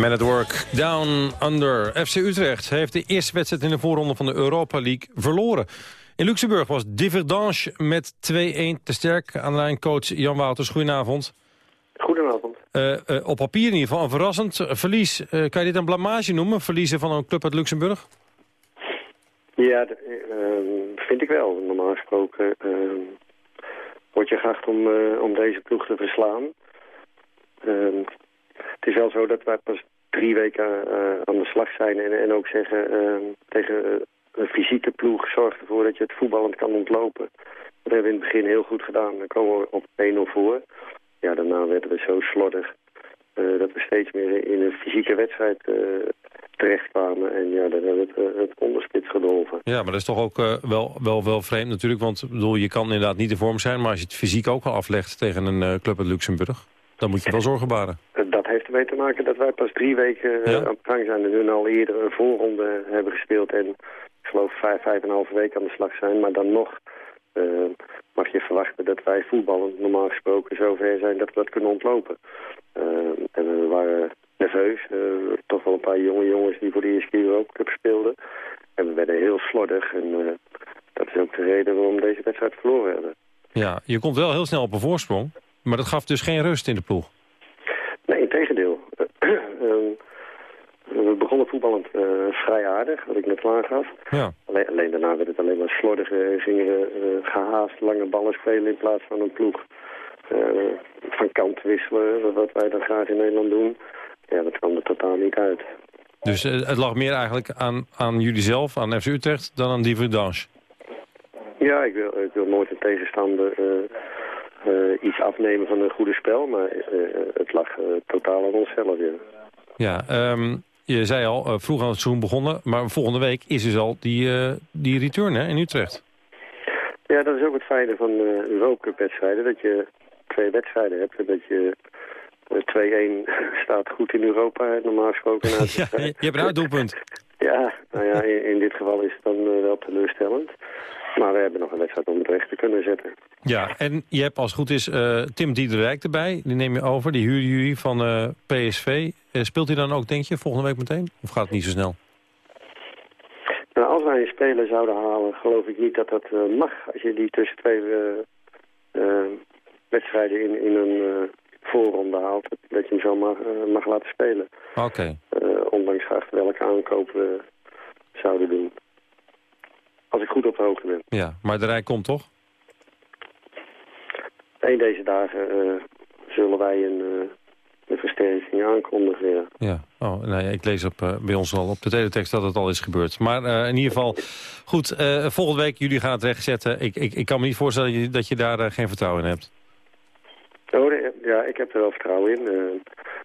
Man at Work, Down Under. FC Utrecht heeft de eerste wedstrijd in de voorronde van de Europa League verloren. In Luxemburg was Diverdange met 2-1 te sterk. Aan de lijn coach Jan Wouters, goedenavond. Goedenavond. Eh, eh, op papier in ieder geval een verrassend verlies. Eh, kan je dit een blamage noemen, verliezen van een club uit Luxemburg? Ja, vind ik wel. Normaal gesproken word je geacht om, om deze ploeg te verslaan. Ehm, het is wel zo dat wij pas drie weken eh, aan de slag zijn en, en ook zeggen eh, tegen eh, een fysieke ploeg zorg ervoor dat je het voetballend kan ontlopen. Dat hebben we in het begin heel goed gedaan. Dan komen we op 1-0 voor. Ja, daarna werden we zo slordig eh, dat we steeds meer in een fysieke wedstrijd eh, terechtkwamen. En ja, dan hebben we het, het onderspits gedolven. Ja, maar dat is toch ook wel, wel, wel vreemd natuurlijk. Want bedoel, je kan inderdaad niet de vorm zijn... maar als je het fysiek ook al aflegt tegen een club uit Luxemburg... dan moet je [LAUGHS] wel zorgen baren. Ermee te maken dat wij pas drie weken eh, Ja. aan de gang zijn en hun al eerder een voorronde hebben gespeeld. En ik geloof vijf, vijf en een halve week aan de slag zijn. Maar dan nog eh, mag je verwachten dat wij voetballen normaal gesproken zover zijn dat we dat kunnen ontlopen. Eh, en we waren nerveus. Toch wel een paar jonge jongens die voor de eerste keer Europa Cup speelden. En we werden heel slordig. En dat is ook de reden waarom we deze wedstrijd verloren hebben. Ja, je komt wel heel snel op een voorsprong. Maar dat gaf dus geen rust in de ploeg. Nee. Ehm, we begonnen voetballend eh, vrij aardig, wat ik net aangaf. Ja. Alleen, alleen daarna werd het alleen maar slordig. eh, gingen we eh, gehaast lange ballen spelen in plaats van een ploeg. eh, van kant wisselen, wat wij dan graag in Nederland doen. Ja, dat kwam er totaal niet uit. Dus eh, het lag meer eigenlijk aan, aan jullie zelf, aan FC Utrecht... dan aan die Verdange. Ja, ik wil, ik wil nooit een tegenstander eh, eh, iets afnemen van een goede spel. Maar eh, het lag eh, totaal aan onszelf, ja. Ja, ehm, je zei al, eh, vroeg aan het seizoen begonnen... maar volgende week is dus al die, eh, die return hè, in Utrecht. Ja, dat is ook het fijne van Europa Cup wedstrijden. Dat je twee wedstrijden hebt en dat je eh, 2-1 [LAUGHS] staat goed in Europa, normaal gesproken. uit- [LAUGHS] Ja, je, hebt een uitdoelpunt. ja, nou ja, in, in dit geval is het dan eh, wel teleurstellend. Maar we hebben nog een wedstrijd om het recht te kunnen zetten. Ja, en je hebt als het goed is eh, Tim Diederijk erbij. Die neem je over, die huur jullie van eh, PSV. Eh, speelt hij dan ook, denk je, volgende week meteen? Of gaat het niet zo snel? Nou, als wij een speler zouden halen, geloof ik niet dat dat mag. Als je die tussen twee wedstrijden in, in een voorronde haalt, dat, je hem zo mag, mag laten spelen. Oké. Ondanks geacht welke aankoop we zouden doen. Als ik goed op de hoogte ben. Ja, maar de rij komt toch? Een deze dagen eh, zullen wij een, eh, een versterking aankondigen. Ja. Ja, oh, nee, ik lees op, eh, bij ons al op de teletext dat het al is gebeurd. Maar in ieder geval, goed, eh, volgende week jullie gaan het rechtzetten. Ik, ik, ik kan me niet voorstellen dat je, dat je daar geen vertrouwen in hebt. Oh, ja, ik heb er wel vertrouwen in.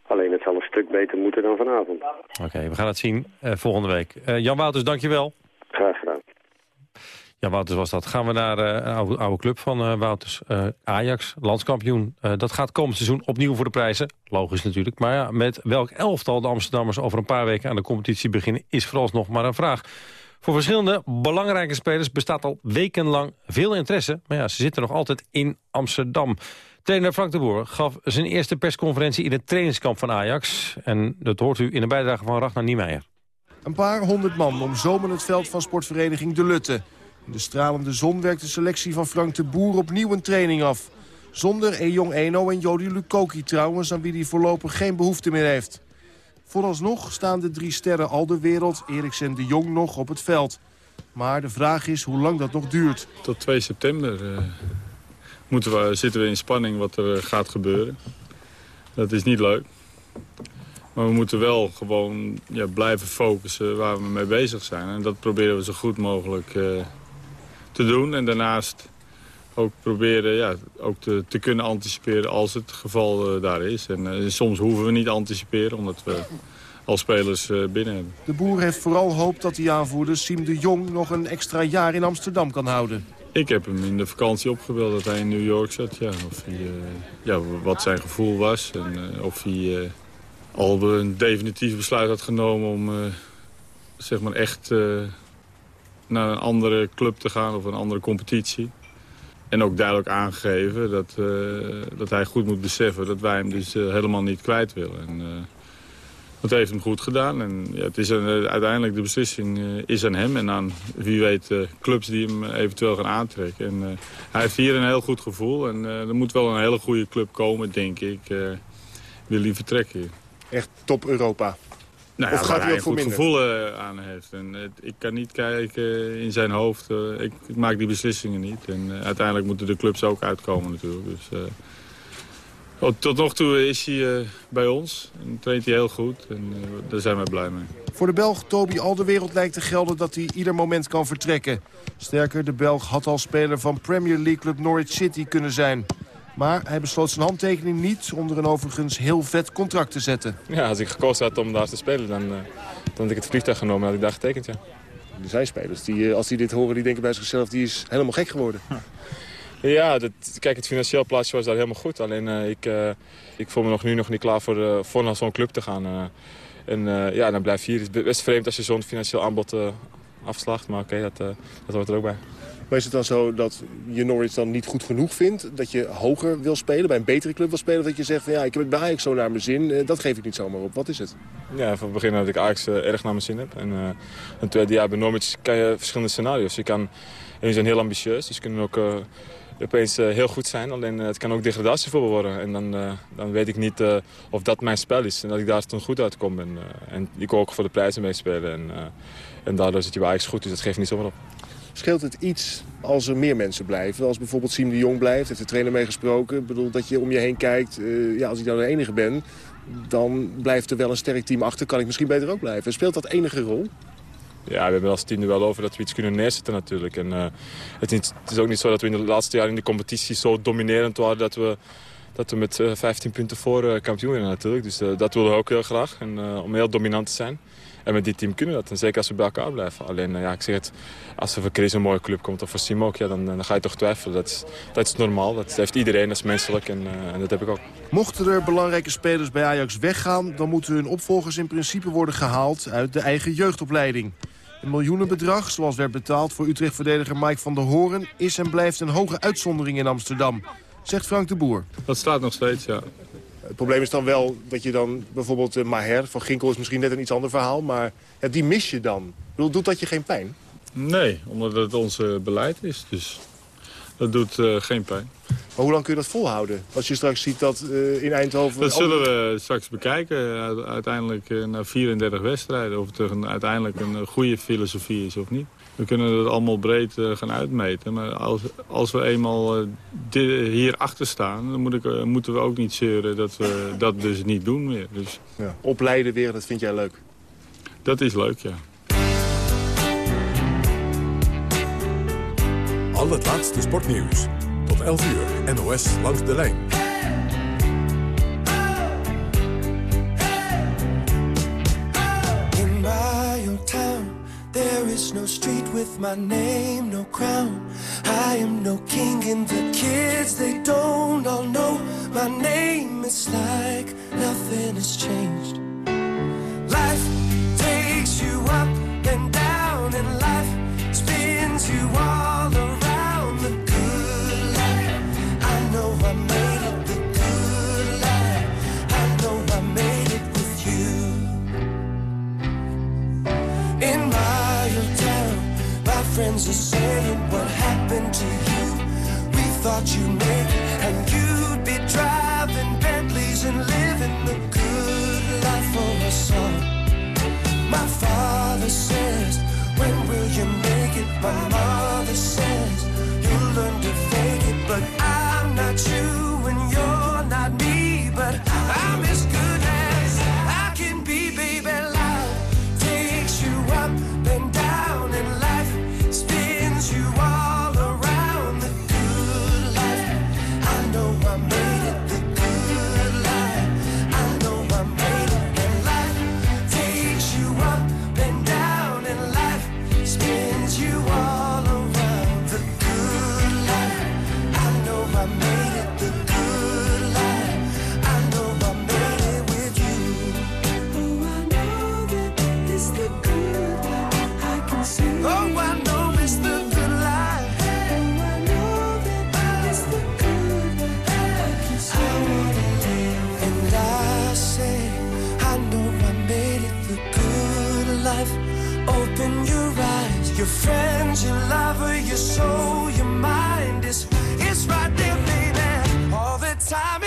alleen het zal een stuk beter moeten dan vanavond. Oké, we gaan het zien volgende week. Jan Wouters, dankjewel. Graag gedaan. Ja, Wouters was dat. Gaan we naar eh, een oude, club van eh, Wouters. Eh, Ajax, landskampioen. Dat gaat komend seizoen opnieuw voor de prijzen. Logisch natuurlijk. Maar ja, met welk elftal de Amsterdammers over een paar weken aan de competitie beginnen... is vooralsnog maar een vraag. Voor verschillende belangrijke spelers bestaat al wekenlang veel interesse. Maar ja, ze zitten nog altijd in Amsterdam. Trainer Frank de Boer gaf zijn eerste persconferentie in het trainingskamp van Ajax. En dat hoort u in de bijdrage van Ragnar Niemeyer. Een paar honderd man omzomen het veld van sportvereniging De Lutte. De stralende zon werkt de selectie van Frank de Boer opnieuw een training af. Zonder Ejong Eno en Jody Lukoki trouwens, aan wie hij voorlopig geen behoefte meer heeft. Vooralsnog staan de drie sterren al de wereld, Eriksen de Jong nog op het veld. Maar de vraag is hoe lang dat nog duurt. Tot 2 september eh, we, zitten we in spanning wat er eh, gaat gebeuren. Dat is niet leuk. Maar we moeten wel gewoon ja, blijven focussen waar we mee bezig zijn. En dat proberen we zo goed mogelijk eh, te doen. En daarnaast ook proberen ja, ook te, te kunnen anticiperen als het geval eh, daar is. En eh, soms hoeven we niet anticiperen omdat we al spelers eh, binnen hebben. De Boer heeft vooral hoop dat die aanvoerder Siem de Jong nog een extra jaar in Amsterdam kan houden. Ik heb hem in de vakantie opgebeld dat hij in New York zat. Ja, of hij, ja, wat zijn gevoel was en of hij al een definitief besluit had genomen om zeg maar echt naar een andere club te gaan of een andere competitie. En ook duidelijk aangegeven dat, eh, dat hij goed moet beseffen dat wij hem dus eh, helemaal niet kwijt willen. En, eh, dat heeft hem goed gedaan. En ja, het is een, uiteindelijk de beslissing is aan hem en aan wie weet clubs die hem eventueel gaan aantrekken. En, hij heeft hier een heel goed gevoel en er moet wel een hele goede club komen, denk ik. wil hij vertrekken. Echt top Europa. Nou Of gaat hij hij ook voor minder? gevoel eh, aan heeft. En, het- ik kan niet kijken in zijn hoofd. eh, ik, ik maak die beslissingen niet. En eh, uiteindelijk moeten de clubs ook uitkomen natuurlijk. Dus, Oh, tot nog toe is hij bij ons en traint hij heel goed en daar zijn wij blij mee. Voor de Belg Toby Alderwereld lijkt te gelden dat hij ieder moment kan vertrekken. Sterker, de Belg had al speler van Premier League club Norwich City kunnen zijn. Maar hij besloot zijn handtekening niet onder een overigens heel vet contract te zetten. Ja, als ik gekozen had om daar te spelen, dan, uh, dan had ik het vliegtuig genomen en had ik daar getekend, ja. Er zijn spelers die, als die dit horen, die denken bij zichzelf, die is helemaal gek geworden. [LAUGHS] Ja, dat, kijk, het financieel plaatsje was daar helemaal goed. Alleen uh, ik, uh, ik voel me nog nu nog niet klaar voor, uh, voor naar zo'n club te gaan. en ja, dan blijf je hier. Het is best vreemd als je zo'n financieel aanbod afslacht. Maar oké, okay, dat, dat hoort er ook bij. Maar is het dan zo dat je Norwich dan niet goed genoeg vindt? Dat je hoger wil spelen, bij een betere club wil spelen? Dat je zegt, ja, ik heb het bij Ajax zo naar mijn zin. dat geef ik niet zomaar op. Wat is het? Ja, van het begin dat ik Ajax erg naar mijn zin heb. En een tweede jaar bij Norwich kan je verschillende scenario's. Je kan, en zijn heel ambitieus, dus kunnen ook opeens uh, heel goed zijn. Alleen uh, het kan ook degradatievoetbal worden. En dan, uh, dan weet ik niet of dat mijn spel is. En dat ik daar toen goed uitkom. En, en ik ook voor de prijzen meespelen. En, en daardoor zit je bij Ajax goed. Dus dat geeft niet zomaar op. Scheelt het iets als er meer mensen blijven? Als bijvoorbeeld Siem de Jong blijft, heeft de trainer meegesproken. Ik bedoel, dat je om je heen kijkt. ja, als ik dan de enige ben, dan blijft er wel een sterk team achter. Kan ik misschien beter ook blijven. Speelt dat enige rol? Ja, we hebben als team er wel over dat we iets kunnen neerzetten natuurlijk. En, uh, het, is, het, is, ook niet zo dat we in de laatste jaren in de competitie zo dominerend waren... dat we, dat we met uh, 15 punten voor kampioen werden natuurlijk. Dus dat willen we ook heel graag, en, om heel dominant te zijn. En met dit team kunnen we dat, en zeker als we bij elkaar blijven. Alleen, ja, ik zeg het, als er voor Chris een mooie club komt of voor Sim ook... Ja, dan, dan ga je toch twijfelen. Dat is, dat is normaal, dat heeft iedereen, dat is menselijk en, en dat heb ik ook. Mochten er belangrijke spelers bij Ajax weggaan... dan moeten hun opvolgers in principe worden gehaald uit de eigen jeugdopleiding. Een miljoenenbedrag, zoals werd betaald voor Utrecht-verdediger Mike van der Hoorn... is en blijft een hoge uitzondering in Amsterdam, zegt Frank de Boer. Dat staat nog steeds, ja. Het probleem is dan wel dat je dan bijvoorbeeld uh, Maher van Ginkel is misschien net een iets ander verhaal... maar ja, die mis je dan. Bedoel, doet dat je geen pijn? Nee, omdat het ons beleid is. Dus dat doet uh, geen pijn. Maar hoe lang kun je dat volhouden? Als je straks ziet dat uh, in Eindhoven... Dat zullen we straks bekijken. Uiteindelijk uh, na 34 wedstrijden. Of het een, uiteindelijk een goede filosofie is of niet. We kunnen het allemaal breed gaan uitmeten. Maar als, als we eenmaal hier achter staan... dan moet ik, moeten we ook niet zeuren dat we dat dus niet doen meer. Dus... Ja. Opleiden weer, dat vind jij leuk? Dat is leuk, ja. Al het laatste sportnieuws. Tot 11 uur, NOS langs de lijn. Is no street with my name, no crown. I am no king and the kids, they don't all know my name. It's like nothing has changed. Friends are saying what happened to you. We thought you'd make it and you'd be driving Bentleys and living the good life for us all. My father says, when will you make it? My mother says, in your eyes. Your friends, your lover, your soul, your mind is is right there, baby. All the time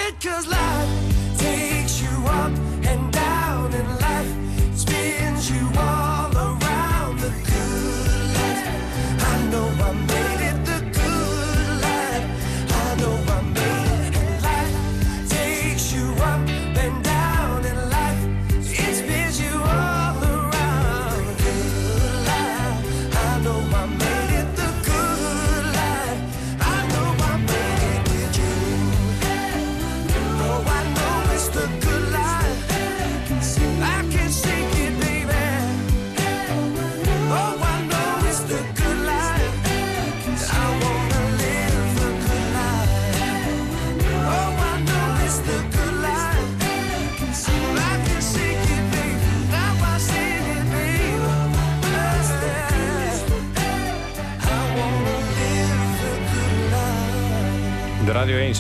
Radio 1.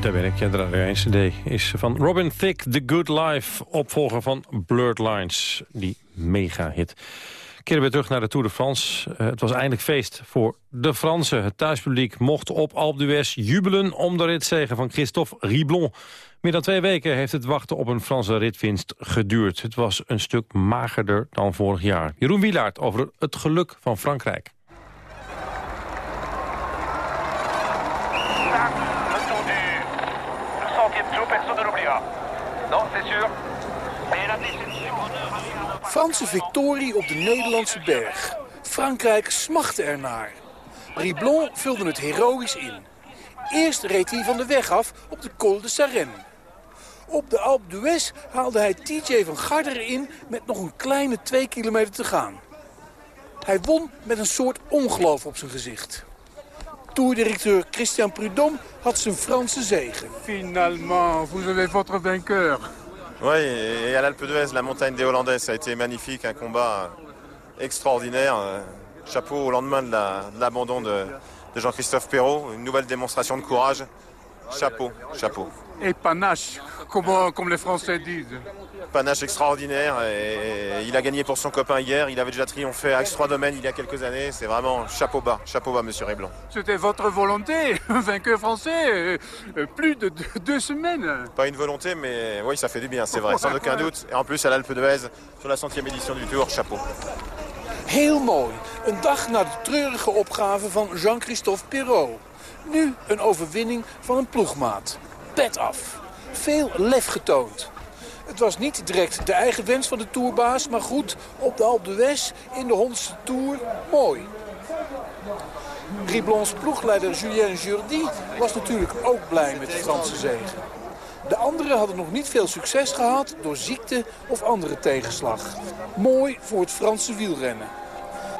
Daar ben ik, ja, de Radio 1 CD is van Robin Thicke, The Good Life. Opvolger van Blurred Lines, die mega-hit. Keren we terug naar de Tour de France. Uh, het was eindelijk feest voor de Fransen. Het thuispubliek mocht op Alpe d'Huez jubelen om de ritzegen van Christophe Riblon. Meer dan twee weken heeft het wachten op een Franse ritwinst geduurd. Het was een stuk magerder dan vorig jaar. Jeroen Wielaert over het geluk van Frankrijk. Franse victorie op de Nederlandse berg. Frankrijk smachtte ernaar. Riblon vulde het heroïs in. Eerst reed hij van de weg af op de Col de Sarenne. Op de Alpe d'Huez haalde hij TJ van Garderen in met nog een kleine twee kilometer te gaan. Hij won met een soort ongeloof op zijn gezicht. Toerdirecteur Christian Prudhomme had zijn Franse zegen. Finalement, vous avez votre vainqueur. Oui, et à l'Alpe d'Huez, la montagne des Hollandais, ça a été magnifique, un combat extraordinaire. Chapeau au lendemain de l'abandon la, de, Jean-Christophe Perrault, une nouvelle démonstration de courage. Chapeau, chapeau. Et panache, comme les Français disent. Panache extraordinaire et il a gagné pour son copain hier. Il avait déjà triomphé à X3 Domaines il y a quelques années. C'est vraiment chapeau bas, chapeau bas, monsieur Reblon. C'était votre volonté, [LAUGHS] vainqueur français, plus de deux semaines. Pas une volonté, mais oui, ça fait du bien, c'est vrai, sans aucun doute. Et en plus à l'Alpe d'Huez, sur la centième édition du Tour, chapeau. Heel mooi. Een dag na de treurige opgave van Jean-Christophe Perrault. Nu een overwinning van een ploegmaat. Pet af. Veel lef getoond. Het was niet direct de eigen wens van de tourbaas, maar goed, op de Alpe d'Huez in de honderdste Tour, mooi. Riblons ploegleider Julien Jourdi was natuurlijk ook blij met de Franse zege. De anderen hadden nog niet veel succes gehad door ziekte of andere tegenslag. Mooi voor het Franse wielrennen.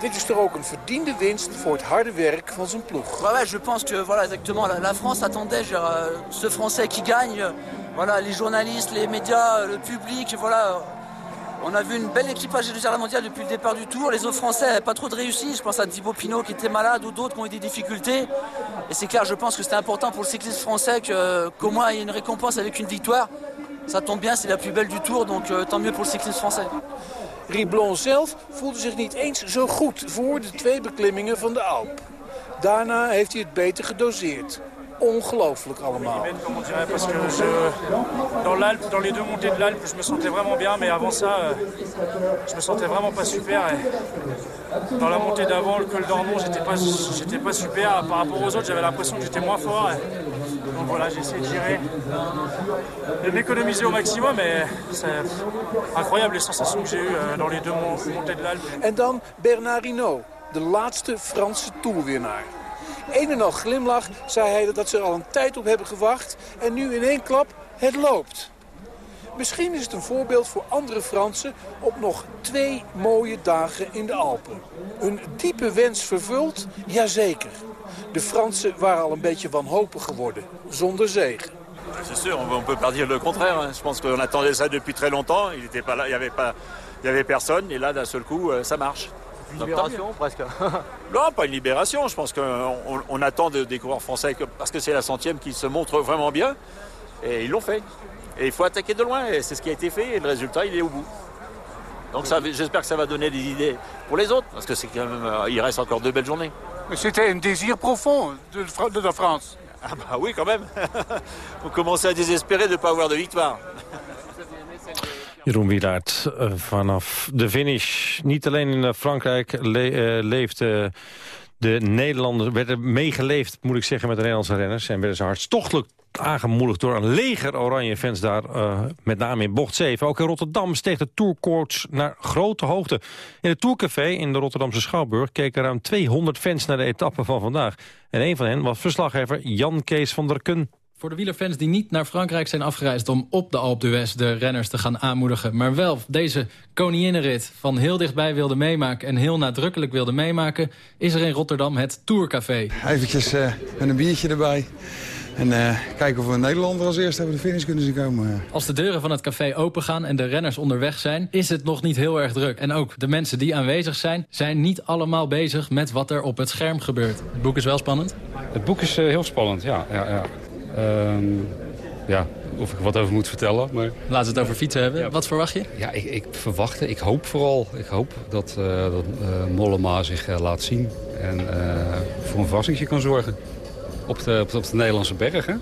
Dit is toch ook een verdiende winst voor het harde werk van zijn ploeg. Ouais, je pense que voilà exactement la, France attendait euh, ce Français qui gagne. Voilà, les journalistes, les médias, le public, voilà. On a vu une belle équipage du Jardin mondial depuis le départ du tour. Les autres Français n'avaient pas trop de réussite. Je pense à Thibaut Pinot qui était malade ou d'autres qui ont eu des difficultés. Et c'est clair, je pense que c'était important pour le cycliste français qu'au moins il y ait une récompense avec une victoire. Ça tombe bien, c'est la plus belle du tour, donc euh, tant mieux pour le cycliste français. Riblon zelf voelde zich niet eens zo goed voor de twee beklimmingen de Alp. Daarna heeft hij het beter gedoseerd. Ongelooflijk allemaal. Parce que je, dans l'Alpe, dans les deux montées de l'Alpe, je me sentais vraiment bien, mais avant ça, euh, je me sentais vraiment pas super. Et dans la montée d'avant, le col d'Ornon, j'étais pas, j'étais pas super. Par rapport aux autres, j'avais l'impression que j'étais moins fort. Et donc voilà, j'ai essayé de gérer, de m'économiser au maximum, mais c'est incroyable les sensations que j'ai eues euh, dans les deux montées de l'Alpe. En dan Bernard Hinault, de laatste Franse toerwinnaar. Een en al glimlach zei hij dat ze er al een tijd op hebben gewacht en nu in één klap het loopt. Misschien is het een voorbeeld voor andere Fransen op nog twee mooie dagen in de Alpen. Een diepe wens vervuld? Jazeker. De Fransen waren al een beetje wanhopig geworden, zonder zegen. C'est sûr, on peut pas dire le contraire. Je pense qu'on attendait ça depuis très longtemps. Il était pas là, il y avait pas, il y avait personne, et là d'un seul coup, euh, ça marche. Une libération presque. [LAUGHS] non, pas une libération. Je pense qu'on on attend de, des coureurs français que, parce que c'est la centième qui se montre vraiment bien. Et ils l'ont fait. Et il faut attaquer de loin. Et c'est ce qui a été fait. Et le résultat, il est au bout. Donc j'espère que ça va donner des idées pour les autres. Parce que c'est quand même, euh, il reste encore deux belles journées. C'était un désir profond de, de la France. Ah bah oui, quand même. [LAUGHS] On commençait à désespérer de ne pas avoir de victoire. [LAUGHS] Jeroen Wielaert uh, vanaf de finish. Niet alleen in Frankrijk le uh, leeft uh, de Nederlanders... werden meegeleefd, moet ik zeggen, met de Nederlandse renners... en werden ze hartstochtelijk aangemoedigd door een leger oranje fans daar, met name in bocht 7. Ook in Rotterdam steeg de tourkoorts naar grote hoogte. In het Tourcafé in de Rotterdamse Schouwburg keken ruim 200 fans naar de etappe van vandaag. En een van hen was verslaggever Jan Kees van der Kun. Voor de wielerfans die niet naar Frankrijk zijn afgereisd... om op de Alpe d'Huez de renners te gaan aanmoedigen... maar wel deze koninginnenrit van heel dichtbij wilde meemaken... en heel nadrukkelijk wilde meemaken... is er in Rotterdam het Tourcafé. Eventjes uh, met een biertje erbij. En uh, kijken of we een Nederlander als eerste over de finish kunnen zien komen. Als de deuren van het café opengaan en de renners onderweg zijn... is het nog niet heel erg druk. En ook de mensen die aanwezig zijn... zijn niet allemaal bezig met wat er op het scherm gebeurt. Het boek is wel spannend? Het boek is uh, heel spannend, ja. ja, ja. Ehm, ja, of ik er wat over moet vertellen. Maar... Laten we het over fietsen hebben. Wat verwacht je? Ja, ik, ik verwacht, ik hoop vooral, ik hoop dat, uh, dat uh, Mollema zich uh, laat zien. En voor een verrassingje kan zorgen. Op de, op de, op de Nederlandse bergen.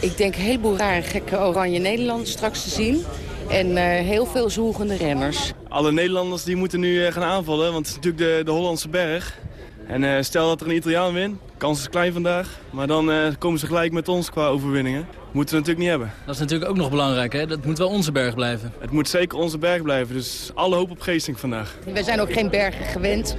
ik denk een heleboel rare gekke oranje Nederlanders straks te zien. En heel veel zoekende renners. Alle Nederlanders die moeten nu gaan aanvallen, want het is natuurlijk de, de Hollandse berg. En stel dat er een Italiaan wint, kans is klein vandaag. Maar dan komen ze gelijk met ons qua overwinningen. Moeten we natuurlijk niet hebben. Dat is natuurlijk ook nog belangrijk, hè? Dat moet wel onze berg blijven. Het moet zeker onze berg blijven, dus alle hoop op Geesting vandaag. We zijn ook geen bergen gewend,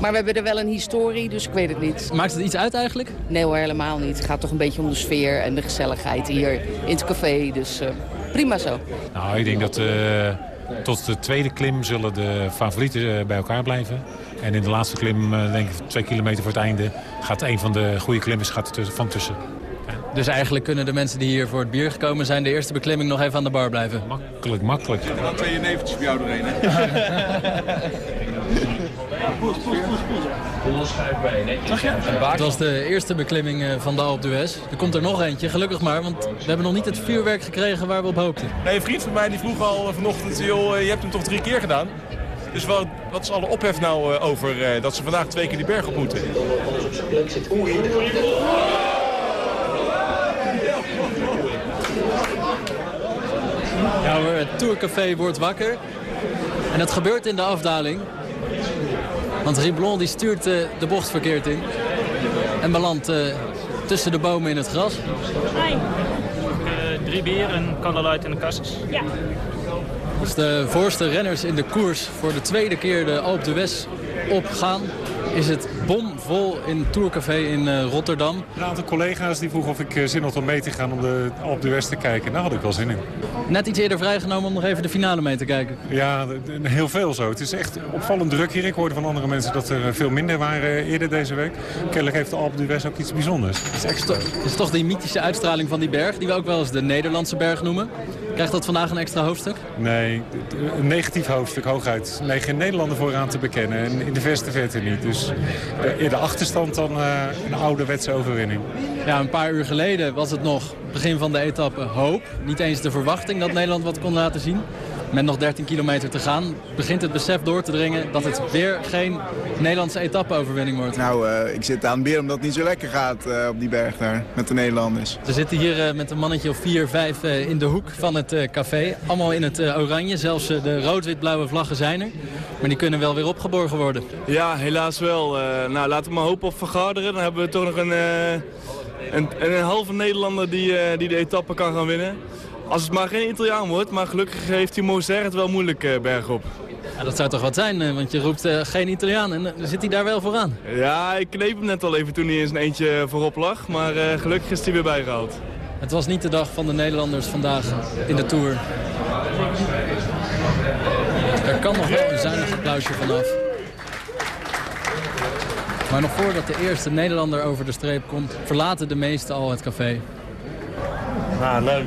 maar we hebben er wel een historie, dus ik weet het niet. Maakt het iets uit eigenlijk? Nee hoor, helemaal niet. Het gaat toch een beetje om de sfeer en de gezelligheid hier in het café, dus uh, prima zo. Nou, ik denk dat uh, tot de tweede klim zullen de favorieten bij elkaar blijven. En in de laatste klim, uh, denk ik twee kilometer voor het einde, gaat een van de goede klimmers gaat er van tussen. Dus eigenlijk kunnen de mensen die hier voor het bier gekomen zijn... de eerste beklimming nog even aan de bar blijven? Makkelijk, makkelijk. En dan twee neventjes [LAUGHS] bij jou doorheen, hè? Het was de eerste beklimming van de d'Huez. Er komt er nog eentje, gelukkig maar, want we hebben nog niet het vuurwerk gekregen waar we op hoopten. Nee, een vriend van mij die vroeg al vanochtend, joh, je hebt hem toch drie keer gedaan? Dus wat, wat is alle ophef nou uh, over uh, dat ze vandaag twee keer die berg op moeten? Ja hoor, het Tourcafé wordt wakker. En dat gebeurt in de afdaling. Want Riblon die stuurt uh, de bocht verkeerd in. En belandt uh, tussen de bomen in het gras. Hi. Uh, drie bier, een candlelight en een cassis. Ja. Als de voorste renners in de koers voor de tweede keer de Alpe d'Huez opgaan is het bomvol in Tourcafé in uh, Rotterdam. Een aantal collega's die vroegen of ik uh, zin had om mee te gaan om de Alpe d'Huez te kijken. Daar had ik wel zin in. Net iets eerder vrijgenomen om nog even de finale mee te kijken. Ja, heel veel zo. Het is echt opvallend druk hier. Ik hoorde van andere mensen dat er veel minder waren eerder deze week. Kennelijk heeft de Alpe d'Huez ook iets bijzonders. Het is, extra. het is toch die mythische uitstraling van die berg, die we ook wel eens de Nederlandse berg noemen. Krijgt dat vandaag een extra hoofdstuk? Nee, een negatief hoofdstuk hooguit. Nee, geen Nederlander vooraan te bekennen. En in de verste verte niet. Dus eerder achterstand dan uh, een ouderwetse overwinning. Ja, een paar uur geleden was het nog begin van de etappe hoop. Niet eens de verwachting dat Nederland wat kon laten zien. Met nog 13 kilometer te gaan begint het besef door te dringen dat het weer geen Nederlandse etappe-overwinning wordt. Nou, uh, ik zit aan het bier omdat het niet zo lekker gaat uh, op die berg daar met de Nederlanders. Ze zitten hier uh, met een mannetje of 4, 5 in de hoek van het café. Allemaal in het oranje, zelfs de rood-wit-blauwe vlaggen zijn er. Maar die kunnen wel weer opgeborgen worden. Ja, helaas wel. nou, laten we maar hopen op vergaderen. Dan hebben we toch nog een, een, een halve Nederlander die, die de etappe kan gaan winnen. Als het maar geen Italiaan wordt, maar gelukkig heeft Timo Zer het wel moeilijk uh, bergop. Ja, dat zou toch wat zijn, uh, want je roept uh, geen Italiaan en dan zit hij daar wel vooraan. Ja, ik kneep hem net al even toen hij in zijn eentje voorop lag, maar gelukkig is hij weer bijgehaald. Het was niet de dag van de Nederlanders vandaag in de Tour. Er kan nog wel een zuinig applausje vanaf. Maar nog voordat de eerste Nederlander over de streep komt, verlaten de meesten al het café. Ah, leuk.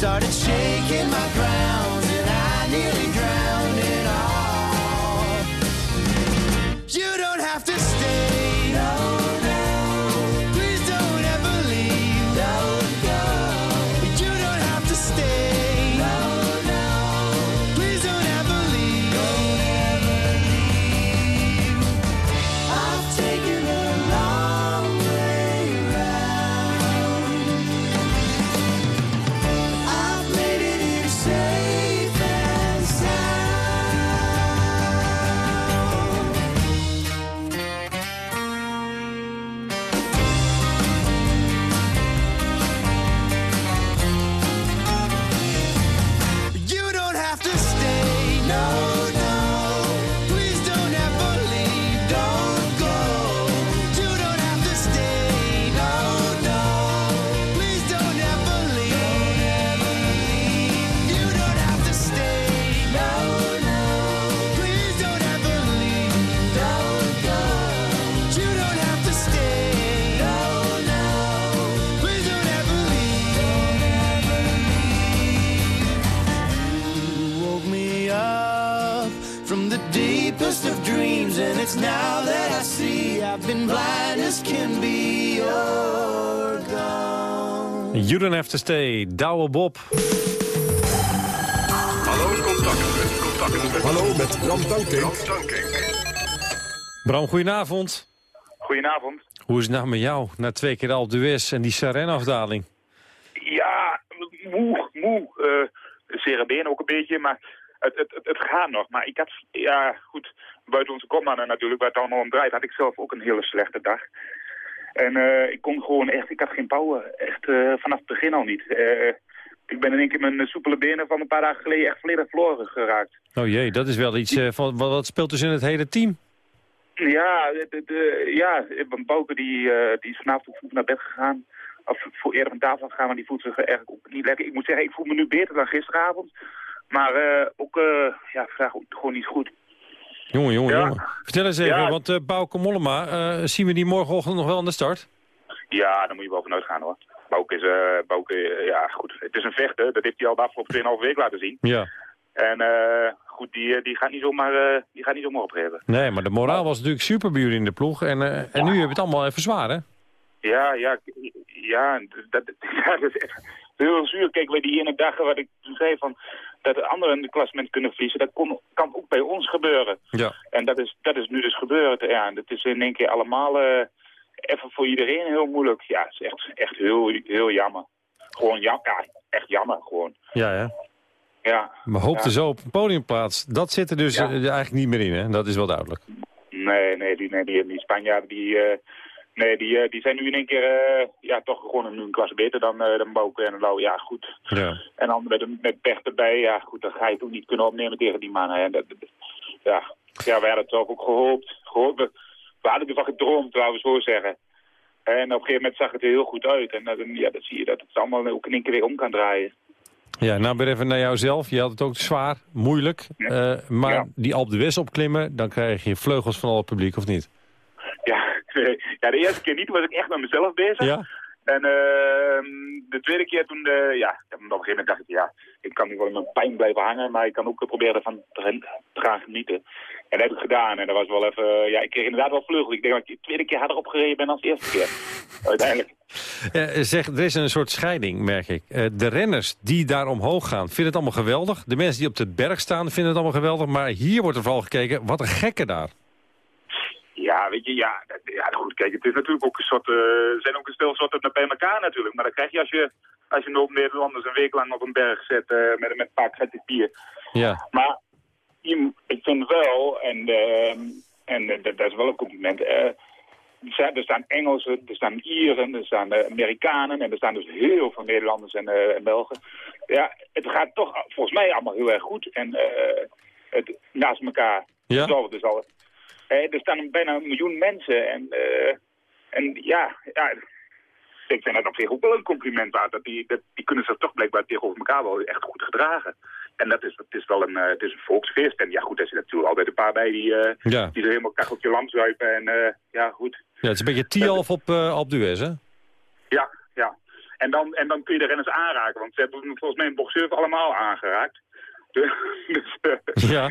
Started I've been blind as can be. You're gone. You don't have to stay. Douwe Bob. Hallo, contact met, contact met... Hallo, met Bram Tankink. Bram, goedenavond. Goedenavond. Hoe is het nou met jou? Na twee keer de Alpe d'Huez en die Saren-afdaling. Ja, moe, moe. Uh, zere been ook een beetje, maar het, het, het, het gaat nog. Maar ik had, ja goed, buiten onze kopmannen natuurlijk, waar het allemaal om draait, had ik zelf ook een hele slechte dag. En uh, ik kon gewoon echt, ik had geen power. Echt uh, vanaf het begin al niet. Uh, ik ben in één keer mijn soepele benen van een paar dagen geleden echt volledig verloren geraakt. Oh jee, dat is wel iets van, wat, speelt dus in het hele team? Ja, de, de, ja Bouke die, die is vanavond vroeg naar bed gegaan. Of voor eerder van tafel gegaan, maar die voelt zich eigenlijk ook niet lekker. Ik moet zeggen, ik voel me nu beter dan gisteravond. Maar ook, ja, vandaag gewoon niet goed. Jongen, jongen, ja. jongen. Vertel eens even, ja. want uh, Bouke Mollema, zien we die morgenochtend nog wel aan de start? Ja, daar moet je wel vanuit gaan hoor. Bouke is, Bouke, ja goed, het is een vechter. Dat heeft hij al de afgelopen 2,5 week laten zien. Ja. En uh, goed, die, die, gaat niet zomaar, uh, die gaat niet zomaar opgeven. Nee, maar de moraal was natuurlijk super bij jullie in de ploeg. En, uh, en nu heb je het allemaal even zwaar, hè? Ja, ja, ja, dat, ja, [LAUGHS] dat is echt heel zuur. Kijk, bij die ene dagen wat ik zei van dat de anderen in het klassement kunnen verliezen, dat kon, kan ook bij ons gebeuren. Ja. En dat is, dat is nu dus gebeurd. Ja, en het is in één keer allemaal even voor iedereen heel moeilijk. Ja, het is echt, echt heel, heel jammer. Gewoon jammer, ja, echt jammer gewoon. Ja, ja. Ja. Maar hoopte ja. zo op een podiumplaats. Dat zit er dus Ja. eh, eigenlijk niet meer in, hè? Dat is wel duidelijk. Nee, nee, die, nee, die, die Spanjaarden die, eh, nee, die, eh, die zijn nu in één keer eh, ja, toch gewoon een, een klasse beter dan, eh dan Bouke en Lau. Ja, goed. Ja. En dan met, met pech erbij, ja goed, dan ga je het ook niet kunnen opnemen tegen die mannen. En dat, dat- ja. ja, we hadden het zelf ook gehoopt. gehoopt. We, we hadden ervan gedroomd, laten we zo zeggen. En op een gegeven moment zag het er heel goed uit. En dan, ja, dan zie je dat het allemaal ook in één keer weer om kan draaien. Ja, nou weer even naar jouzelf. Je had het ook zwaar, moeilijk. Maar Ja. die Alpe d'Huez opklimmen, dan krijg je vleugels van al het publiek, of niet? Ja, de eerste keer niet, was ik echt met mezelf bezig. Ja? En ehm, de tweede keer toen, ja, op een gegeven moment dacht ik, ja, ik kan nu wel in mijn pijn blijven hangen, maar ik kan ook proberen ervan te gaan genieten. En dat heb ik gedaan en dat was wel even, ja, ik kreeg inderdaad wel vleugel. Ik denk dat ik de tweede keer harder opgereden ben dan de eerste keer. Uiteindelijk. [LAUGHS] Eh, zeg, er is een soort scheiding, merk ik. Eh, de renners die daar omhoog gaan, vinden het allemaal geweldig. De mensen die op de berg staan, vinden het allemaal geweldig. Maar hier wordt er vooral gekeken, wat een gekke daar. Weet je, ja, goed, kijk, het is natuurlijk ook een soort, er zijn ook een stel soorten bij elkaar natuurlijk. Maar dat krijg je als je, als je nog Nederlanders een week lang op een berg zet eh, met, met een paar kretten bier. Ja. Maar je, ik vind wel, en, eh, en eh, dat, is wel een compliment, er staan- staan Engelsen, er staan Ieren, er staan Amerikanen en er staan dus heel veel Nederlanders en, en Belgen. Ja, het gaat toch volgens mij allemaal heel erg goed. En het, naast elkaar, Ja? zal het dus al. Er staan bijna een miljoen mensen en, eh, en ja, ja, ik vind dat op zich ook wel een compliment waard. Dat die, dat, die kunnen zich toch blijkbaar tegenover elkaar wel echt goed gedragen. En dat is, het is wel een, eh, het is een volksfeest. En ja goed, er zitten natuurlijk altijd een paar bij die, Ja. die er helemaal kacheltje lam zuipen. En ja goed, Ja, het is een beetje Tialf op uh, Alpe d'Huez, hè? ja, ja. En dan, en dan kun je de renners aanraken. Want ze hebben volgens mij bocht 7 allemaal aangeraakt. Dus, [LAUGHS] Ja.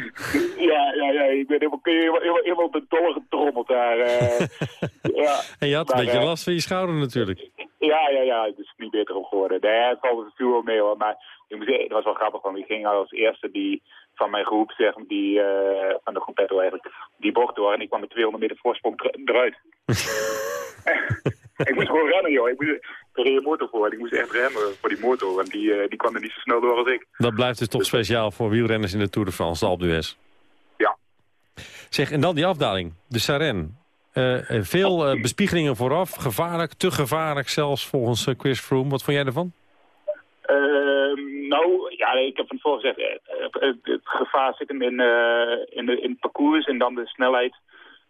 ja, ja, ja, ik ben helemaal, helemaal, helemaal, op de dolle getrommeld daar. eh. [LAUGHS] ja. En je had Maar, een beetje eh, last van je schouder natuurlijk. Ja, ja, ja, het is niet beter op geworden. Nee, het valt het wel mee hoor. Maar ik moet zeggen, het was wel grappig, want ik ging als eerste die van mijn groep, zeg, maar, die, eh, van de groep Petro eigenlijk, die bocht door. En ik kwam met 200 meter voorsprong er- eruit. [LAUGHS] ik moest gewoon rennen, joh. Ik moest, een motor voor. en Ik moest echt rennen voor die motor, want die, eh, die kwam er niet zo snel door als ik. Dat blijft dus toch speciaal voor wielrenners in de Tour de France, de Alpe d'Huez. Ja. Zeg, en dan die afdaling, de Saren. Eh, eh, veel bespiegelingen vooraf, gevaarlijk, te gevaarlijk zelfs volgens Chris Froome. Wat vond jij ervan? Ehm, nou, ja, ik heb van tevoren gezegd, het, het gevaar zit hem in, in, de, in het parcours en dan de snelheid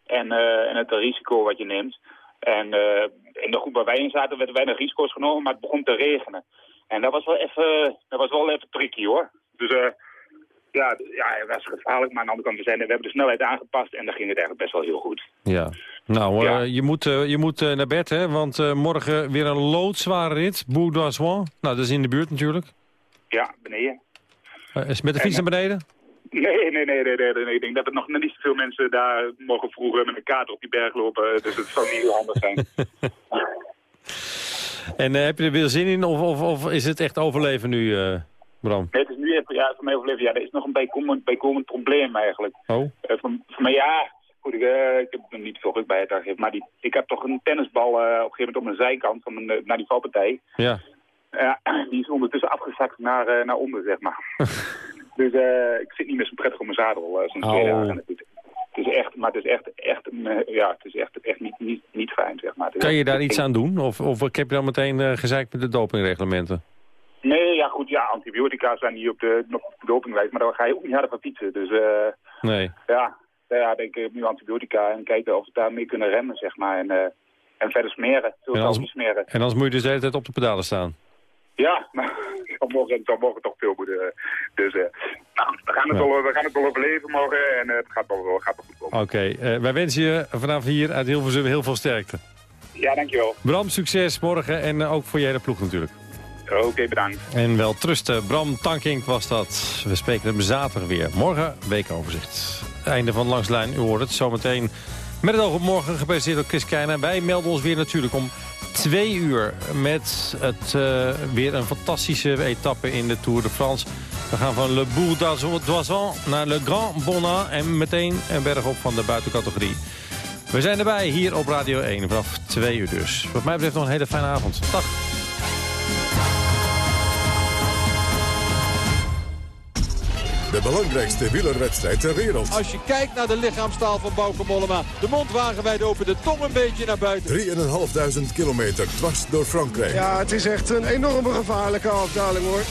en, en het risico wat je neemt. En eh, in de groep waar wij in zaten werden weinig risico's genomen, maar het begon te regenen. En dat was wel even, dat was wel even tricky hoor. Dus eh, ja, ja, het was gevaarlijk, maar aan de andere kant, we, zijn, we hebben de snelheid aangepast en dan ging het eigenlijk best wel heel goed. Ja. Nou, eh, Ja. je moet, eh, je moet eh, naar bed, hè? Want eh, morgen weer een loodzware rit. Bourg. Nou, dat is in de buurt natuurlijk. Ja, beneden. Eh, is met de fiets En, naar beneden? Nee, nee, nee, nee, nee. Ik denk dat er nog niet zoveel mensen daar mogen vroeger met een kaart op die berg lopen. Dus het zou niet heel handig zijn. [LAUGHS] En eh, heb je er weer zin in of, of, of is het echt overleven nu, eh, Bram? Nee, het is nu even, ja, voor mij overleven. Ja, er is nog een bijkomend, bijkomend probleem eigenlijk. Oh? Eh, voor, voor mij, ja, goed, ik, eh, ik heb er niet veel ruk bij het gegeven. Maar die, ik heb toch een tennisbal eh, op een gegeven moment op mijn zijkant van mijn, eh, naar die valpartij. Ja. [CLEARS THROAT] Die is ondertussen afgezakt naar, eh, naar onder, zeg maar. [LAUGHS] dus eh, ik zit niet meer zo prettig op mijn zadel uh, sinds twee Oh. dagen. Het is, het is echt, maar het is echt, echt, eh, ja, het is echt, echt niet, niet, niet fijn, zeg maar. Kan je daar iets aan doen? Of, of heb je dan meteen eh gezeikt met de dopingreglementen? Nee, ja goed, ja, antibiotica zijn niet op de, op de dopinglijst, maar dan ga je ook niet harder van fietsen. Dus eh, Nee. ja, ja, denk ik nu antibiotica en kijken of we daarmee kunnen remmen, zeg maar. En, eh, en verder smeren, veel En als, niet smeren. en anders moet je dus de hele tijd op de pedalen staan. Ja, ik zal morgen toch veel moeten. eh, Dus eh, nou, we, gaan het Ja. wel, we gaan het wel overleven morgen en eh, het gaat wel, wel- gaat wel goed komen. Oké, wij wensen je vanaf hier uit Hilversum heel veel sterkte. Ja, dankjewel. Bram, succes morgen en ook voor je hele ploeg natuurlijk. Oké, bedankt. En wel trusten. Bram Tankink was dat. We spreken hem zaterdag weer. Morgen weekoverzicht. Einde van Langs de Lijn, u hoort het. Zometeen met het oog op morgen gepresenteerd door Chris Keijner. Wij melden ons weer natuurlijk om twee uur met het, eh, weer een fantastische etappe in de Tour de France. We gaan van Le Bourg d'Oisan naar Le Grand Bonnat en meteen een berg op van de buitencategorie. We zijn erbij hier op Radio 1 vanaf twee uur dus. Wat mij betreft nog een hele fijne avond. Dag. De belangrijkste wielerwedstrijd ter wereld. Als je kijkt naar de lichaamstaal van Bauke Mollema. De mond wagenwijd open, de tong een beetje naar buiten. 3.500 kilometer dwars door Frankrijk. Ja, het is echt een enorme gevaarlijke afdaling hoor.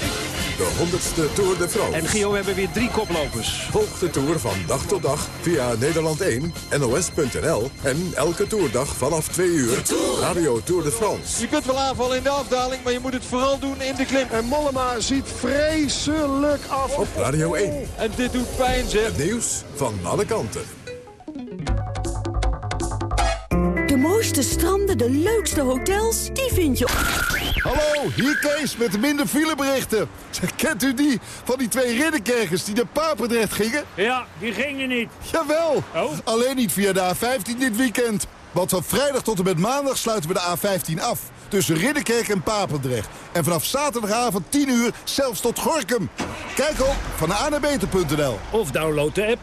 De 100ste Tour de France. En Gio, we hebben weer drie koplopers. Volg de Tour van dag tot dag via Nederland 1, NOS.nl en elke toerdag vanaf 2 uur Radio Tour de France. Je kunt wel aanvallen in de afdaling, maar je moet het vooral doen in de klim. En Mollema ziet vreselijk af. Op Radio 1. En dit doet pijn, zeg. Het nieuws van alle kanten. De mooiste stranden, de leukste hotels, die vind je... Hallo, hier Kees met de minder fileberichten. Zeg, Kent u die van die twee ridderkerkers die naar Papendrecht gingen? Ja, die gingen niet. Jawel, Oh. alleen niet via de A15 dit weekend. Want van vrijdag tot en met maandag sluiten we de A15 af. Tussen Ridderkerk en Papendrecht. En vanaf zaterdagavond 10 uur zelfs tot Gorkum. Kijk op van anabeter.nl. Of download de app.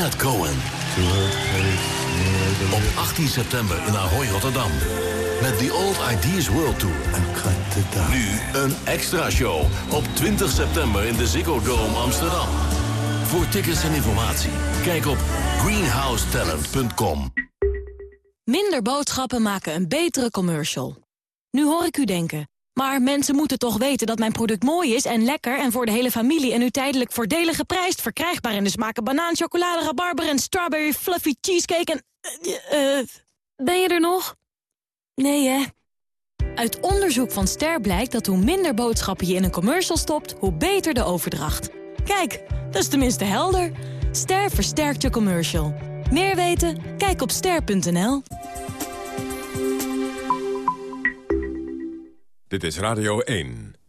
Leonard Cohen. Op 18 september in Ahoy, Rotterdam. Met The Old Ideas World Tour. Nu een extra show op 20 september in de Ziggo Dome Amsterdam. Voor tickets en informatie, kijk op greenhousetalent.com. Minder boodschappen maken een betere commercial. Nu hoor ik u denken, maar mensen moeten toch weten dat mijn product mooi is en lekker... en voor de hele familie en nu tijdelijk voordelig geprijsd... verkrijgbaar in de smaken banaan, chocolade, rabarber en strawberry fluffy cheesecake en... eh, eh, ben je er nog? Nee, hè? Uit onderzoek van Ster blijkt dat hoe minder boodschappen je in een commercial stopt... hoe beter de overdracht. Kijk, dat is tenminste helder. Ster versterkt je commercial. Meer weten? Kijk op ster.nl. Dit is Radio 1.